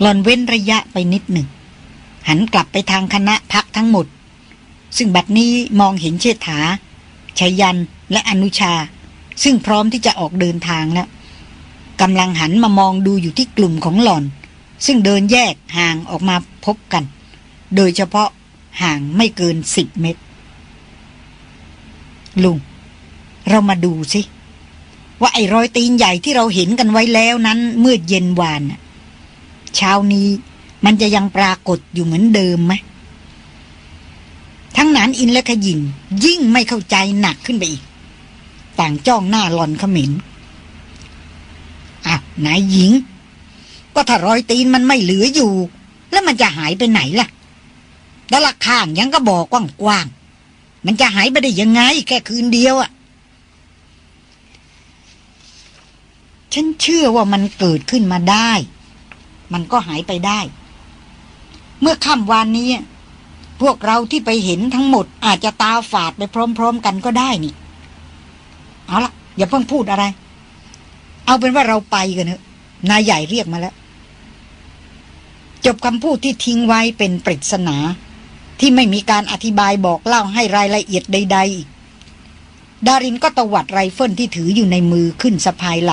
หลอนเว้นระยะไปนิดหนึ่ง หันกลับไปทางคณะพักทั้งหมด ซึ่งบัดนี้มองเห็นเชษฐาชายันและอนุชา ซึ่งพร้อมที่จะออกเดินทางแล้วกำลังหันมามองดูอยู่ที่กลุ่มของหล่อน ซึ่งเดินแยกห่างออกมาพบกัน โดยเฉพาะห่างไม่เกินสิบเมตร ลุง เรามาดูสิ ว่าไอ้รอยตีนใหญ่ที่เราเห็นกันไว้แล้วนั้น เมื่อเย็นวานน่ะ เช้านี้มันจะยังปรากฏอยู่เหมือนเดิมไหมทั้งนานอินและขยินยิ่งไม่เข้าใจหนักขึ้นไปอีก ต่างจ้องหน้าหลอนเขม็นอ้าวนายหญิง ก็ถ้ารอยตีนมันไม่เหลืออยู่ แล้วมันจะหายไปไหนล่ะดาละข้างยังก็บอกกว้างๆมันจะหายไปได้ยังไง แค่คืนเดียวอะฉันเชื่อว่ามันเกิดขึ้นมาได้ มันก็หายไปได้ เมื่อค่ำวานนี้ พวกเราที่ไปเห็นทั้งหมด อาจจะตาฝาดไปพร้อม ๆ กันก็ได้นี่ เอาละอย่าเพิ่งพูดอะไร เอาเป็นว่าเราไปกันเถอะนายใหญ่เรียกมาแล้ว จบคำพูดที่ทิ้งไว้เป็นปริศนา ที่ไม่มีการอธิบายบอกเล่าให้รายละเอียดใด ๆ อีก ดารินก็ตวัดไรเฟิลที่ถืออยู่ในมือขึ้นสะพายไหล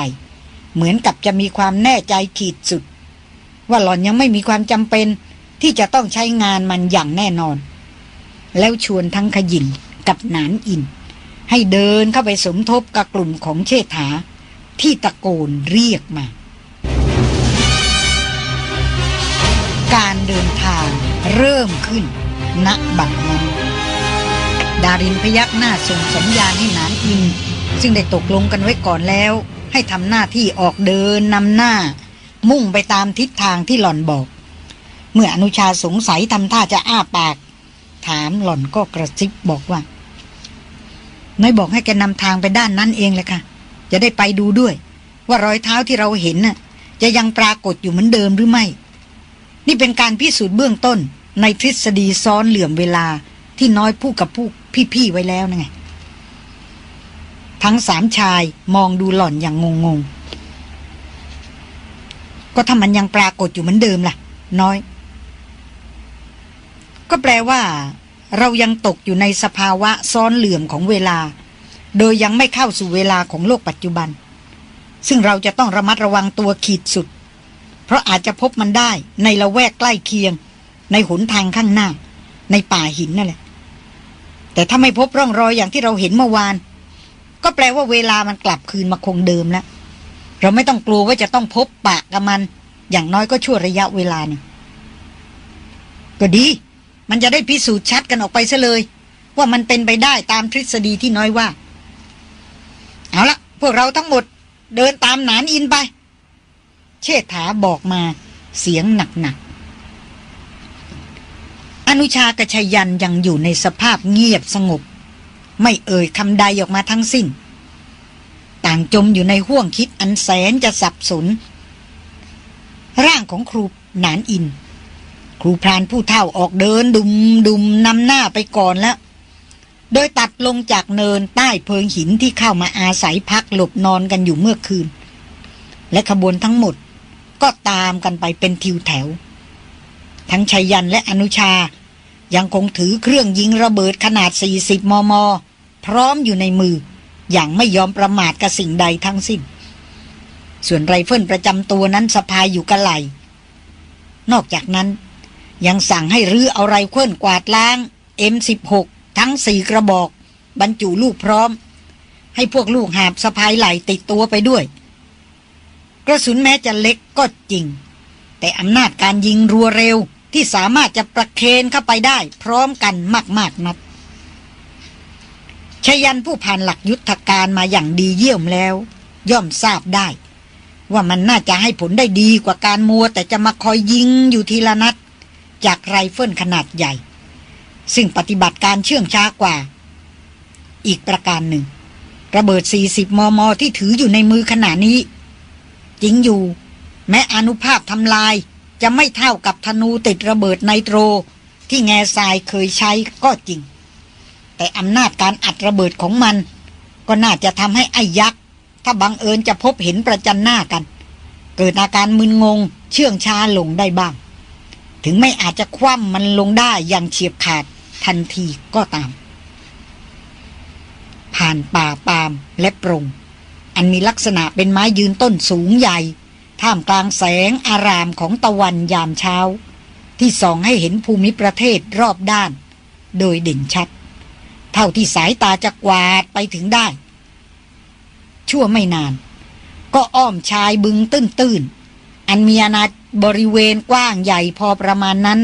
เหมือนกับจะมีความแน่ใจขีดสุด ว่าหล่อนยังไม่มีความจำเป็นที่จะต้องใช้งานมันอย่างแน่นอน แล้วชวนทั้งขยินกับหนานอิน ให้เดินเข้าไปสมทบกับกลุ่มของเชษฐา ที่ตะโกนเรียกมา การเดินทางเริ่มขึ้นณบัดนั้นดารินพยักหน้าส่งสัญญาณให้หนานอิน ซึ่งได้ตกลงกันไว้ก่อนแล้ว ให้ทำหน้าที่ออกเดินนำหน้า มุ่งไปตามทิศทางที่หล่อนบอก เมื่ออนุชาสงสัยทำท่าจะอ้าปาก ถามหล่อนก็กระซิบบอกว่าน้อยบอกให้แกนำทางไปด้านนั้นเองเลยค่ะ จะได้ไปดูด้วย ว่ารอยเท้าที่เราเห็นน่ะ จะยังปรากฏอยู่เหมือนเดิมหรือไม่ นี่เป็นการพิสูจน์เบื้องต้น ในทฤษฎีซ้อนเหลื่อมเวลาที่น้อยพูดกับผู้พี่ๆไว้แล้วนะไง ทั้งสามชายมองดูหล่อนอย่างงง ก็ถ้ามันยังปรากฏอยู่เหมือนเดิมล่ะ น้อย ก็แปลว่า เรายังตกอยู่ในสภาวะซ้อนเหลื่อมของเวลา โดยยังไม่เข้าสู่เวลาของโลกปัจจุบัน ซึ่งเราจะต้องระมัดระวังตัวขีดสุด เพราะอาจจะพบมันได้ในละแวกใกล้เคียง ในหนทางข้างหน้า ในป่าหินนั่นแหละ แต่ถ้าไม่พบร่องรอยอย่างที่เราเห็นเมื่อวาน ก็แปลว่าเวลามันกลับคืนมาคงเดิมแล้ว เราไม่ต้องกลัวว่าจะต้องพบปะกับมัน อย่างน้อยก็ชั่วระยะเวลาหนึ่งก็ดี มันจะได้พิสูจน์ชัดกันออกไปซะเลย ว่ามันเป็นไปได้ตามทฤษฎีที่น้อยว่า เอาละพวกเราทั้งหมดเดินตามหนานอินไป เชษฐาบอกมาเสียงหนักๆ อนุชากระชยันยังอยู่ในสภาพเงียบสงบ ไม่เอ่ยคำใดออกมาทั้งสิ้น ต่างจมอยู่ในห่วงคิดอันแสนจะสับสน ร่างของครูหนานอิน ครูพรานผู้เฒ่าออกเดินดุมดุมนำหน้าไปก่อนแล้ว โดยตัดลงจากเนินใต้เพิงหินที่เข้ามาอาศัยพักหลบนอนกันอยู่เมื่อคืน และขบวนทั้งหมดก็ตามกันไปเป็นทิวแถว ทั้งชัยยันและอนุชายังคงถือเครื่องยิงระเบิดขนาด 40 มม พร้อมอยู่ในมือ อย่างไม่ยอมประมาทกับสิ่งใดทั้งสิ้น ส่วนไรเฟิลประจำตัวนั้นสะพายอยู่กระไหล นอกจากนั้น ยังสั่งให้รื้อเอาไรเฟิลกวาดล้าง M16 ทั้งสี่กระบอก บรรจุลูกพร้อม ให้พวกลูกหาบสะพายไหลติดตัวไปด้วย กระสุนแม้จะเล็กก็จริง แต่อำนาจการยิงรัวเร็วที่สามารถจะประเคนเข้าไปได้พร้อมกันมากๆนัด ชยันผู้ผ่านหลักยุทธการมาอย่างดีเยี่ยมแล้ว ย่อมทราบได้ ว่ามันน่าจะให้ผลได้ดีกว่าการมัว แต่จะมาคอยยิงอยู่ทีละนัด จากไรเฟิลขนาดใหญ่ ซึ่งปฏิบัติการเชื่องช้ากว่า อีกประการหนึ่ง ระเบิด 40 มม ที่ถืออยู่ในมือขณะนี้ จริงอยู่ แม้อานุภาพทำลายจะไม่เท่ากับธนูติดระเบิดไนโตรที่แง่ทรายเคยใช้ก็จริง แต่อำนาจการอัดระเบิดของมัน ก็น่าจะทำให้ไอ้ยักษ์ ถ้าบังเอิญจะพบเห็นประจันหน้ากัน เกิดอาการมึนงง เชื่องช้าลงได้บ้าง ถึงไม่อาจจะคว่ำมันลงได้อย่างเฉียบขาดทันทีก็ตาม ผ่านป่าปามและปรงอันมีลักษณะเป็นไม้ยืนต้นสูงใหญ่ ท่ามกลางแสงอารามของตะวันยามเช้า ที่ส่องให้เห็นภูมิประเทศรอบด้าน โดยเด่นชัด เท่าที่สายตาจะกวาดไปถึงได้ ชั่วไม่นาน ก็อ้อมชายบึงตื้นๆ อันมีอนาบริเวณกว้างใหญ่พอประมาณนั้น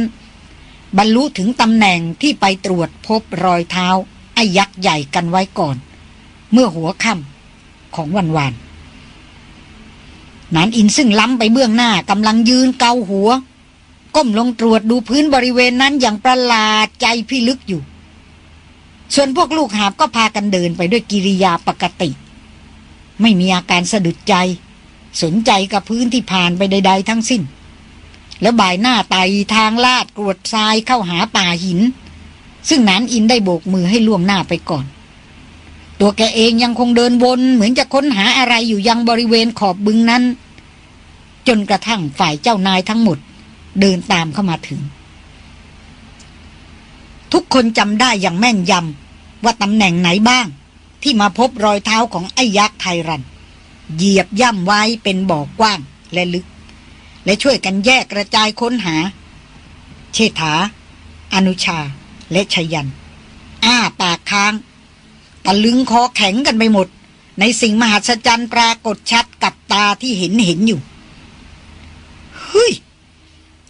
บรรลุถึงตำแหน่งที่ไปตรวจพบรอยเท้า ไอ้ยักษ์ใหญ่กันไว้ก่อน เมื่อหัวค่ำของวันวานนานอินซึ่งล้ำไปเบื้องหน้ากำลังยืนเกาหัว ก้มลงตรวจดูพื้นบริเวณนั้นอย่างประหลาดใจพี่ลึกอยู่ ส่วนพวกลูกหาบก็พากันเดินไปด้วยกิริยาปกติ ไม่มีอาการสะดุดใจ สนใจกับพื้นที่ผ่านไปใด ๆ ทั้งสิ้น แล้วบ่ายหน้าไต่ทางลาดกรวดทรายเข้าหาป่าหิน ซึ่งนานอินได้โบกมือให้ล่วงหน้าไปก่อน ตัวแกเองยังคงเดินวนเหมือนจะค้นหาอะไรอยู่ยังบริเวณขอบบึงนั้น จนกระทั่งฝ่ายเจ้านายทั้งหมด เดินตามเข้ามาถึง ทุกคนจำได้อย่างแม่นยำว่าตำแหน่งไหนบ้าง ที่มาพบรอยเท้าของไอ้ยักษ์ไทรัน เหยียบย่ำไว้เป็นบ่อกว้างและลึก และช่วยกันแยกกระจายค้นหา เชษฐา อนุชา และชยัน อ้าปากค้างตะลึงคอแข็งกันไปหมด ในสิ่งมหัศจรรย์ปรากฏชัดกับตาที่เห็นเห็นอยู่ เฮ้ย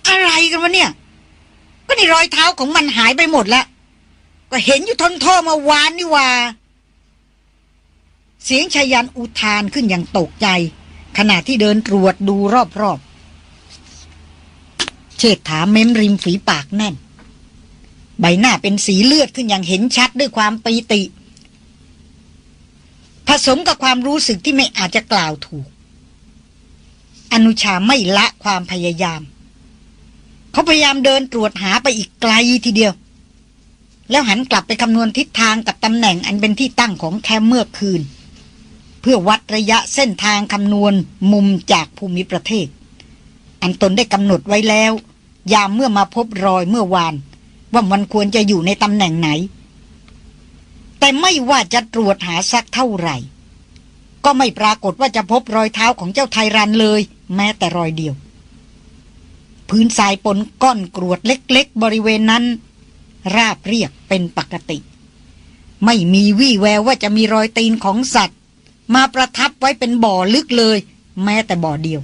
อะไรกันวะเนี่ย ก็นี่รอยเท้าของมันหายไปหมดแล้ว ก็เห็นอยู่ทนท่อมาวานนี่ว่า เสียงชายันอุทานขึ้นอย่างตกใจ ขณะที่เดินตรวจดูรอบๆ เชิดถาเม้มริมฝีปากแน่น ใบหน้าเป็นสีเลือดขึ้นอย่างเห็นชัดด้วยความปีติ ผสมกับความรู้สึกที่ไม่อาจจะกล่าวถูก อนุชาไม่ละความพยายาม เขาพยายามเดินตรวจหาไปอีกไกลทีเดียว แล้วหันกลับไปคำนวณทิศทางกับตำแหน่งอันเป็นที่ตั้งของแคมเมื่อคืน เพื่อวัดระยะเส้นทางคำนวณมุมจากภูมิประเทศ อันตนได้กำหนดไว้แล้ว ยามเมื่อมาพบรอยเมื่อวาน ว่ามันควรจะอยู่ในตำแหน่งไหน แต่ไม่ว่าจะตรวจหาสักเท่าไหร่ ก็ไม่ปรากฏว่าจะพบรอยเท้าของเจ้าไทรันเลย แม้แต่รอยเดียว พื้นทรายปนก้อนกรวดเล็ก ๆ บริเวณนั้น ราบเรียบเป็นปกติ ไม่มีวี่แววว่าจะมีรอยตีนของสัตว์ มาประทับไว้เป็นบ่อลึกเลย แม้แต่บ่อเดียว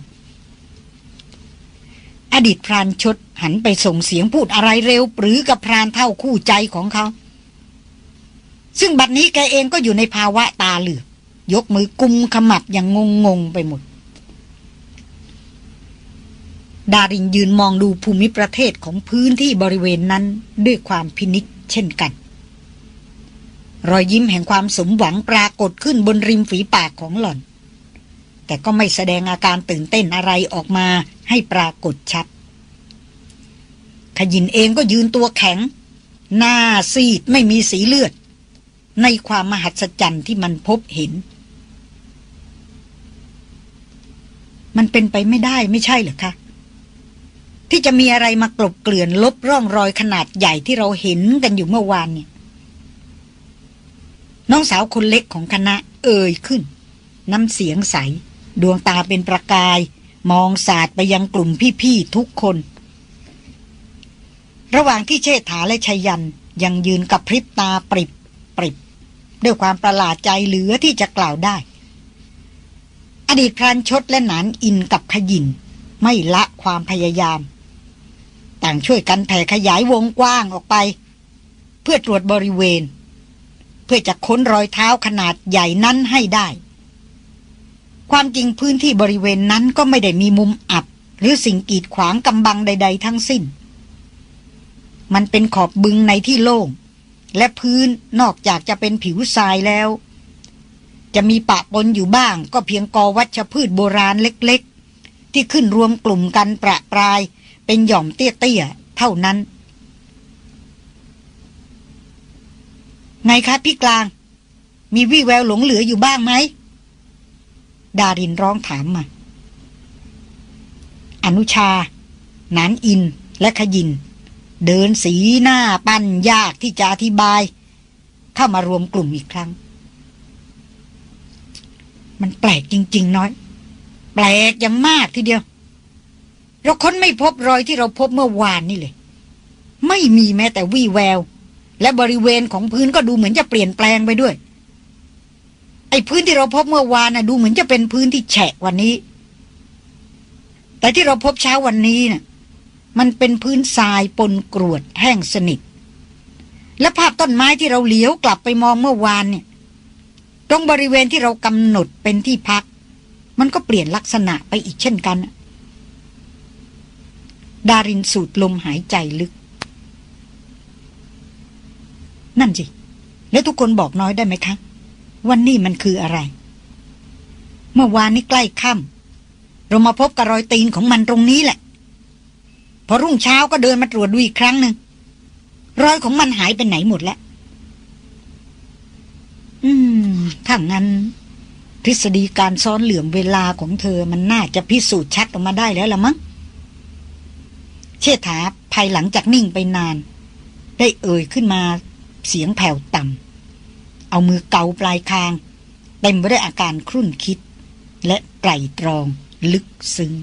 อดีตพรานชดหันไปส่งเสียงพูดอะไรเร็วปรือกับพรานเท่าคู่ใจของเขา ซึ่งบัดนี้แกเองก็อยู่ในภาวะตาเหลือกยกมือกุมขมับอย่างงงงไปหมด ดารินยืนมองดูภูมิประเทศของพื้นที่บริเวณนั้นด้วยความพินิษเช่นกัน รอยยิ้มแห่งความสมหวังปรากฏขึ้นบนริมฝีปากของหล่อน แต่ก็ไม่แสดงอาการตื่นเต้นอะไรออกมาให้ปรากฏชัด ขยินเองก็ยืนตัวแข็ง หน้าซีดไม่มีสีเลือด ในความมหัศจรรย์ที่มันพบเห็น มันเป็นไปไม่ได้ไม่ใช่เหรอคะ ที่จะมีอะไรมากลบเกลื่อนลบร่องรอยขนาดใหญ่ที่เราเห็นกันอยู่เมื่อวานเนี่ย น้องสาวคนเล็กของคณะเอ่ยขึ้น น้ำเสียงใส ดวงตาเป็นประกาย มองสาดไปยังกลุ่มพี่ๆทุกคน ระหว่างที่เชษฐาและชัยยันยังยืนกับพริบตาปริบปริบด้วยความประหลาดใจเหลือที่จะกล่าวได้ อดีตพรานชดและหนานอินกับขยินไม่ละความพยายาม ต่างช่วยกันแผ่ขยายวงกว้างออกไป เพื่อตรวจบริเวณ เพื่อจะค้นรอยเท้าขนาดใหญ่นั้นให้ได้ ความจริงพื้นที่บริเวณนั้นก็ไม่ได้มีมุมอับ หรือสิ่งกีดขวางกำบังใด ๆ ทั้งสิ้น มันเป็นขอบบึงในที่โล่งและพื้นนอกจากจะเป็นผิวทรายแล้ว จะมีปะปนอยู่บ้าง ก็เพียงกอวัชพืชโบราณเล็กๆ ที่ขึ้นรวมกลุ่มกันประปราย เป็นหย่อมเตี้ยๆเท่านั้น ไงคะพี่กลาง มีวี่แววหลงเหลืออยู่บ้างไหม ดารินร้องถามมา อนุชา นานอินและขยิน เดินสีหน้าปั้นยากที่จะอธิบาย เข้ามารวมกลุ่มอีกครั้ง มันแปลกจริง ๆ น้อย แปลกอย่างมากทีเดียว เราค้นไม่พบรอยที่เราพบเมื่อวานนี่เลย ไม่มีแม้แต่วี่แวว และบริเวณของพื้นก็ดูเหมือนจะเปลี่ยนแปลงไปด้วย ไอ้พื้นที่เราพบเมื่อวานน่ะ ดูเหมือนจะเป็นพื้นที่แฉะวันนี้ แต่ที่เราพบเช้าวันนี้น่ะ มันเป็นพื้นทรายปนกรวดแห้งสนิท และภาพต้นไม้ที่เราเลี้ยวกลับไปมองเมื่อวานเนี่ย ตรงบริเวณที่เรากำหนดเป็นที่พัก มันก็เปลี่ยนลักษณะไปอีกเช่นกัน ดารินสูดลมหายใจลึก นั่นสิ แล้วทุกคนบอกน้อยได้ไหมคะ วันนี้มันคืออะไร เมื่อวานนี้ใกล้ค่ำเรามาพบกับรอยตีนของมันตรงนี้แหละ พอรุ่งเช้าก็เดินมาตรวจดูอีกครั้งหนึ่งรอยของมันหายไปไหนหมดแล้ว อืม ถ้างั้น ทฤษฎีการซ้อนเหลื่อมเวลาของเธอมันน่าจะพิสูจน์ชัดออกมาได้แล้วละมั้ง เชษฐาภายหลังจากนิ่งไปนาน ได้เอ่ยขึ้นมาเสียงแผ่วต่ำเอามือเกาปลายคาง เต็มไปด้วยอาการครุ่นคิด และไตรตรองลึกซึ้ง